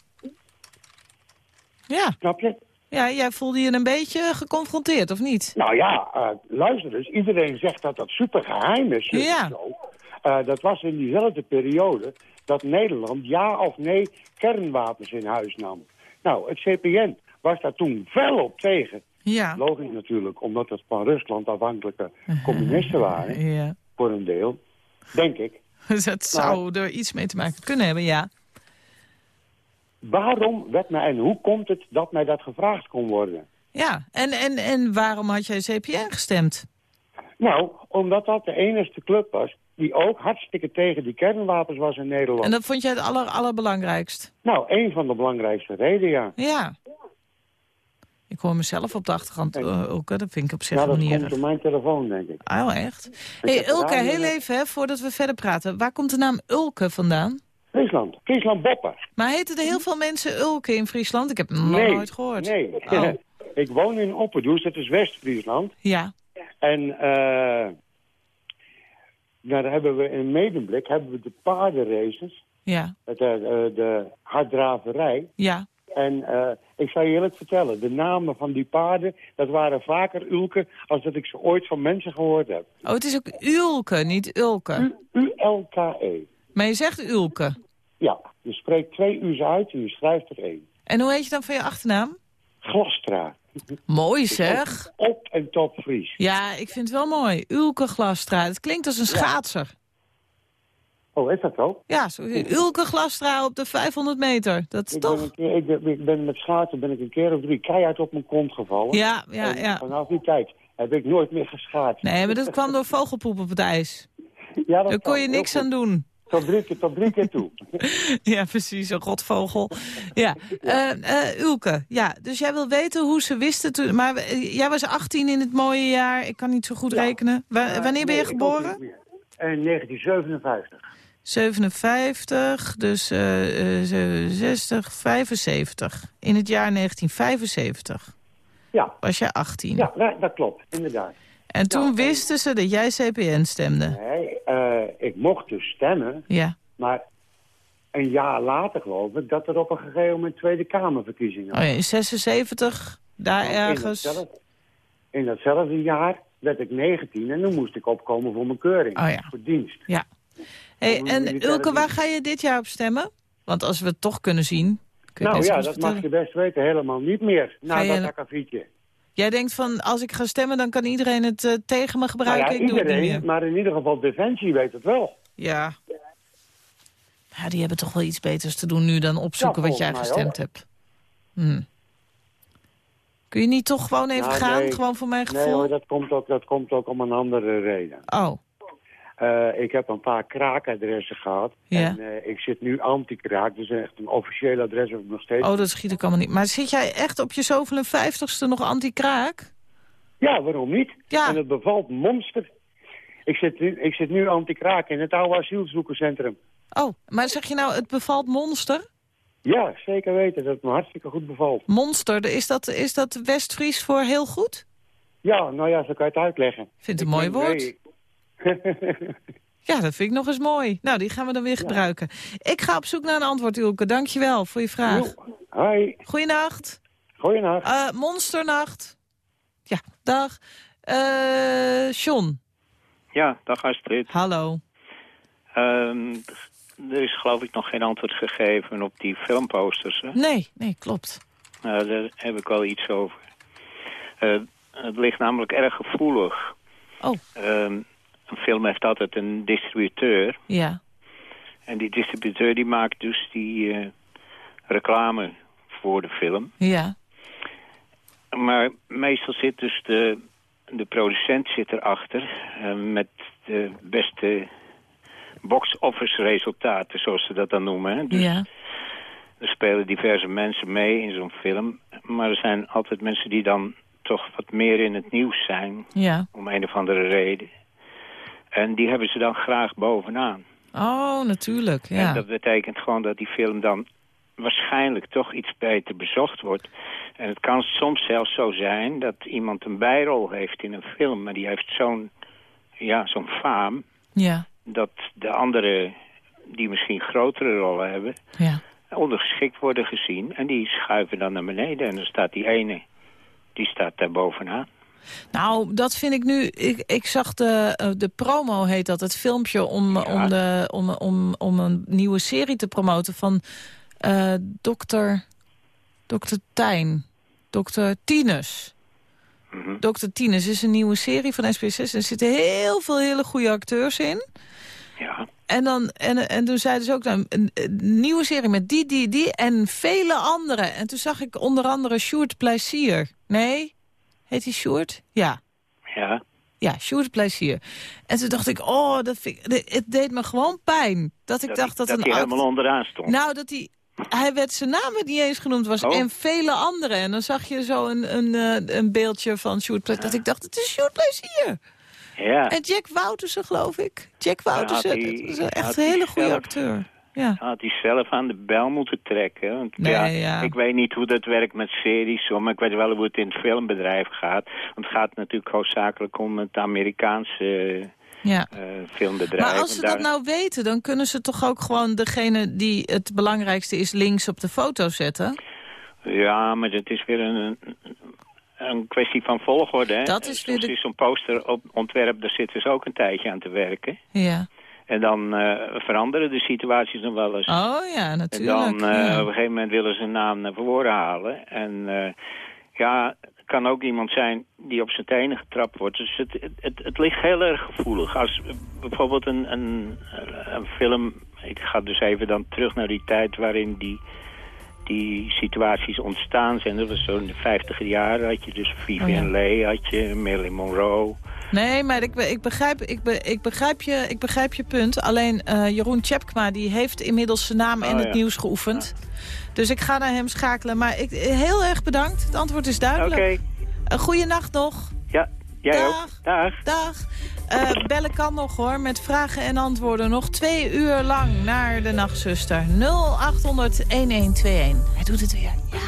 Ja. Snap je? Ja, jij voelde je een beetje geconfronteerd, of niet? Nou ja, eh, luister eens. Iedereen zegt dat dat super geheim is. Ja. Zo. Eh, dat was in diezelfde periode dat Nederland ja of nee kernwapens in huis nam. Nou, het CPN was daar toen fel op tegen. Ja. Logisch natuurlijk, omdat het van Rusland afhankelijke communisten waren, Ja. voor een deel. Denk ik. Dus dat zou er iets mee te maken kunnen hebben, ja. Waarom werd mij en hoe komt het dat mij dat gevraagd kon worden? Ja, en, en, en waarom had jij CPN gestemd? Nou, omdat dat de enige club was die ook hartstikke tegen die kernwapens was in Nederland. En dat vond jij het aller, allerbelangrijkst? Nou, een van de belangrijkste redenen, ja. Ja. Ik hoor mezelf op de achtergrond, uh, Ulke. Dat vind ik op zich Ja, dat komt door mijn telefoon, denk ik. Oh, echt? heb hey, Ulke, heel even, hè, voordat we verder praten. Waar komt de naam Ulke vandaan? Friesland. Friesland Boppen. Maar heten er heel veel mensen Ulke in Friesland? Ik heb het nog nooit gehoord. Nee. Oh. ik woon in Opperdoes, dat is West-Friesland. Ja. En eh daar hebben we in Medemblik hebben we de paardenraces, Ja, het, eh, eh, de harddraverij. ja. En eh, ik zal je eerlijk vertellen, de namen van die paarden, dat waren vaker Ulke als dat ik ze ooit van mensen gehoord heb. Oh, het is ook Ulke, niet Ulke. U-L-K-E. Maar je zegt Ulke. Ja, je spreekt twee U's uit en je schrijft er één. En hoe heet je dan van je achternaam? Glastra. Mooi zeg. Op en top Fries. Ja, ik vind het wel mooi. Ulke Glasstraat. Het klinkt als een schaatser. Oh, is dat zo? Ja, zo, Ulke Glasstraat op de 500 meter. Dat is Ik toch... ben, ik, ben, ik ben met schaatsen ben ik een keer of drie keihard op mijn kont gevallen. Ja, ja, En ja. Vanaf die tijd heb ik nooit meer geschaatst. Nee, maar dat kwam door vogelpoep op het ijs. Ja, dat Daar kon je niks aan doen. Tot drie keer, tot drie keer toe. Ja, precies, een rotvogel. Ja, Eh, eh, Ulke, ja, dus jij wil weten hoe ze wisten toen... Maar eh, jij was 18 in het mooie jaar, ik kan niet zo goed rekenen. Wa- wanneer ben je geboren? In 1957. 57, dus eh, eh, 60, 75. In het jaar 1975 Ja. was jij 18. Ja, dat klopt, inderdaad. En toen wisten ze dat jij CPN stemde. Nee, eh, ik mocht dus stemmen, Ja. maar een jaar later geloof ik dat er op een gegeven moment Tweede Kamerverkiezingen Oh ja, in 76, daar ergens. datzelfde, in datzelfde jaar werd ik 19 en toen moest ik opkomen voor mijn keuring. Oh ja. Voor dienst. Ja. Hey, en Ulke, waar ga je dit jaar op stemmen? Want als we het toch kunnen zien... Kun je Nou ja, dat mag je best weten. Helemaal niet meer. Na dat akkefietje. Jij denkt van, als ik ga stemmen, dan kan iedereen het eh, tegen me Nou gebruiken. ja, ik doe het iedereen, maar in ieder geval Defensie weet het wel. Ja. ja, die hebben toch wel iets beters te doen nu dan opzoeken Ja, wat jij gestemd hebt. Hm. Kun je niet toch gewoon even Nou, gaan, nee. gewoon voor mijn Nee gevoel? hoor, dat komt ook, dat komt ook om een andere reden. Oh, Eh, ik heb een paar kraakadressen gehad. Ja. En eh, ik zit nu anti-kraak, dus echt een officieel adres heb ik nog steeds. oh, dat schiet ik allemaal niet. Maar zit jij echt op je zoveel en vijftigste nog anti-kraak? Ja, waarom niet? Ja. En het bevalt monster. Ik zit nu, ik zit nu anti-kraak in het oude asielzoekerscentrum. Oh, maar zeg je nou, het bevalt monster? Ja, zeker weten dat het me hartstikke goed bevalt. Monster, is dat, is dat West-Fries voor heel goed? Ja, nou ja, zo kan je het uitleggen. Vind het een mooi woord. nee, Ja, dat vind ik nog eens mooi. Nou, die gaan we dan weer gebruiken. Ik ga op zoek naar een antwoord, Ulke. Dankjewel voor je vraag. Hoi. Goeienacht. Goeienacht. Eh monsternacht. Ja, dag. Eh John, Ja, dag Astrid. hallo. Ehm, er is geloof ik nog geen antwoord gegeven op die filmposters. Hè? Nee, nee, klopt. Nou, daar heb ik wel iets over. Eh, het ligt namelijk erg gevoelig. Oh. Ehm, een film heeft altijd een distributeur. Ja, En die distributeur die maakt dus die eh, reclame voor de film. ja, Maar meestal zit dus de, de producent zit erachter eh, met de beste box-office resultaten, zoals ze dat dan noemen. hè. Dus ja. er spelen diverse mensen mee in zo'n film. Maar er zijn altijd mensen die dan toch wat meer in het nieuws zijn, Ja. om een of andere reden. En die hebben ze dan graag bovenaan. Oh, natuurlijk, En ja. dat betekent gewoon dat die film dan waarschijnlijk toch iets beter bezocht wordt. En het kan soms zelfs zo zijn dat iemand een bijrol heeft in een film... maar die heeft zo'n ja, zo'n faam Ja, dat de anderen die misschien grotere rollen hebben... ja. ondergeschikt worden gezien. En die schuiven dan naar beneden. En dan staat die ene, die staat daar bovenaan. Nou, dat vind ik nu... Ik, ik zag de, eh, de promo, heet dat, het filmpje... om, om, de, om, om, om een nieuwe serie te promoten van eh dokter... Dokter Tijn. Dokter Tinus. Dokter Tinus is een nieuwe serie van SBS6. Er zitten heel veel hele goede acteurs in. Ja. En, dan, en, en toen zeiden ze ook dan een, een nieuwe serie met die, die, die en vele anderen. En toen zag ik onder andere Sjoerd Plezier. Nee? Heet hij Sjoerd? Ja. Ja. Ja, Sjoerd Plezier. En toen dacht ik, oh, dat vind ik, het deed me gewoon pijn. Dat ik dacht dat, dat een hij helemaal onderaan stond. Nou, dat hij... Hij werd zijn naam niet eens genoemd was. Oh. En vele anderen. En dan zag je zo een, een, eh, een beeldje van Sjoerd Plezier. Dat ik dacht, het is Sjoerd Plezier. Ja. En Jack Woutersen, geloof ik. Jack Woutersen, hij- dat is echt een hele goede zelf- acteur. Ja. Had hij zelf aan de bel moeten trekken. Want Nee, ja, ja. Ik weet niet hoe dat werkt met series, maar ik weet wel hoe het in het filmbedrijf gaat. Want het gaat natuurlijk hoofdzakelijk om het Amerikaanse Ja. eh, filmbedrijf. Maar als ze daar- dat nou weten, dan kunnen ze toch ook gewoon degene die het belangrijkste is links op de foto zetten? Ja, maar het is weer een, een kwestie van volgorde. Hè? Dat is weer Soms de- is zo'n poster op ontwerp, daar zitten ze ook een tijdje aan te werken. Ja. En dan eh, veranderen de situaties nog wel eens. Oh ja, En natuurlijk. dan eh, ja. op een gegeven moment willen ze een naam naar voren halen. En eh, ja, het kan ook iemand zijn die op zijn tenen getrapt wordt. Dus het, het, het, ligt heel erg gevoelig. Als bijvoorbeeld een, een, een film... Ik ga dus even dan terug naar die tijd waarin die, die situaties ontstaan zijn. Dat was zo in de vijftiger jaren. Had je dus Vivian Oh, ja. Leigh, had je Marilyn Monroe... Nee, maar ik, ik, begrijp, ik, be- ik, begrijp je, ik begrijp je punt. Alleen eh, Jeroen Tjepkma die heeft inmiddels zijn naam in Oh, het ja. nieuws geoefend. Dus ik ga naar hem schakelen. Maar ik, heel erg bedankt. Het antwoord is duidelijk. Oké. Een goede nacht nog. Ja, jij Dag. ook. Dag. Dag. Eh, bellen kan nog hoor, met vragen en antwoorden. Nog twee uur lang naar de nachtzuster. 0800 1121. Hij doet het weer. Ja.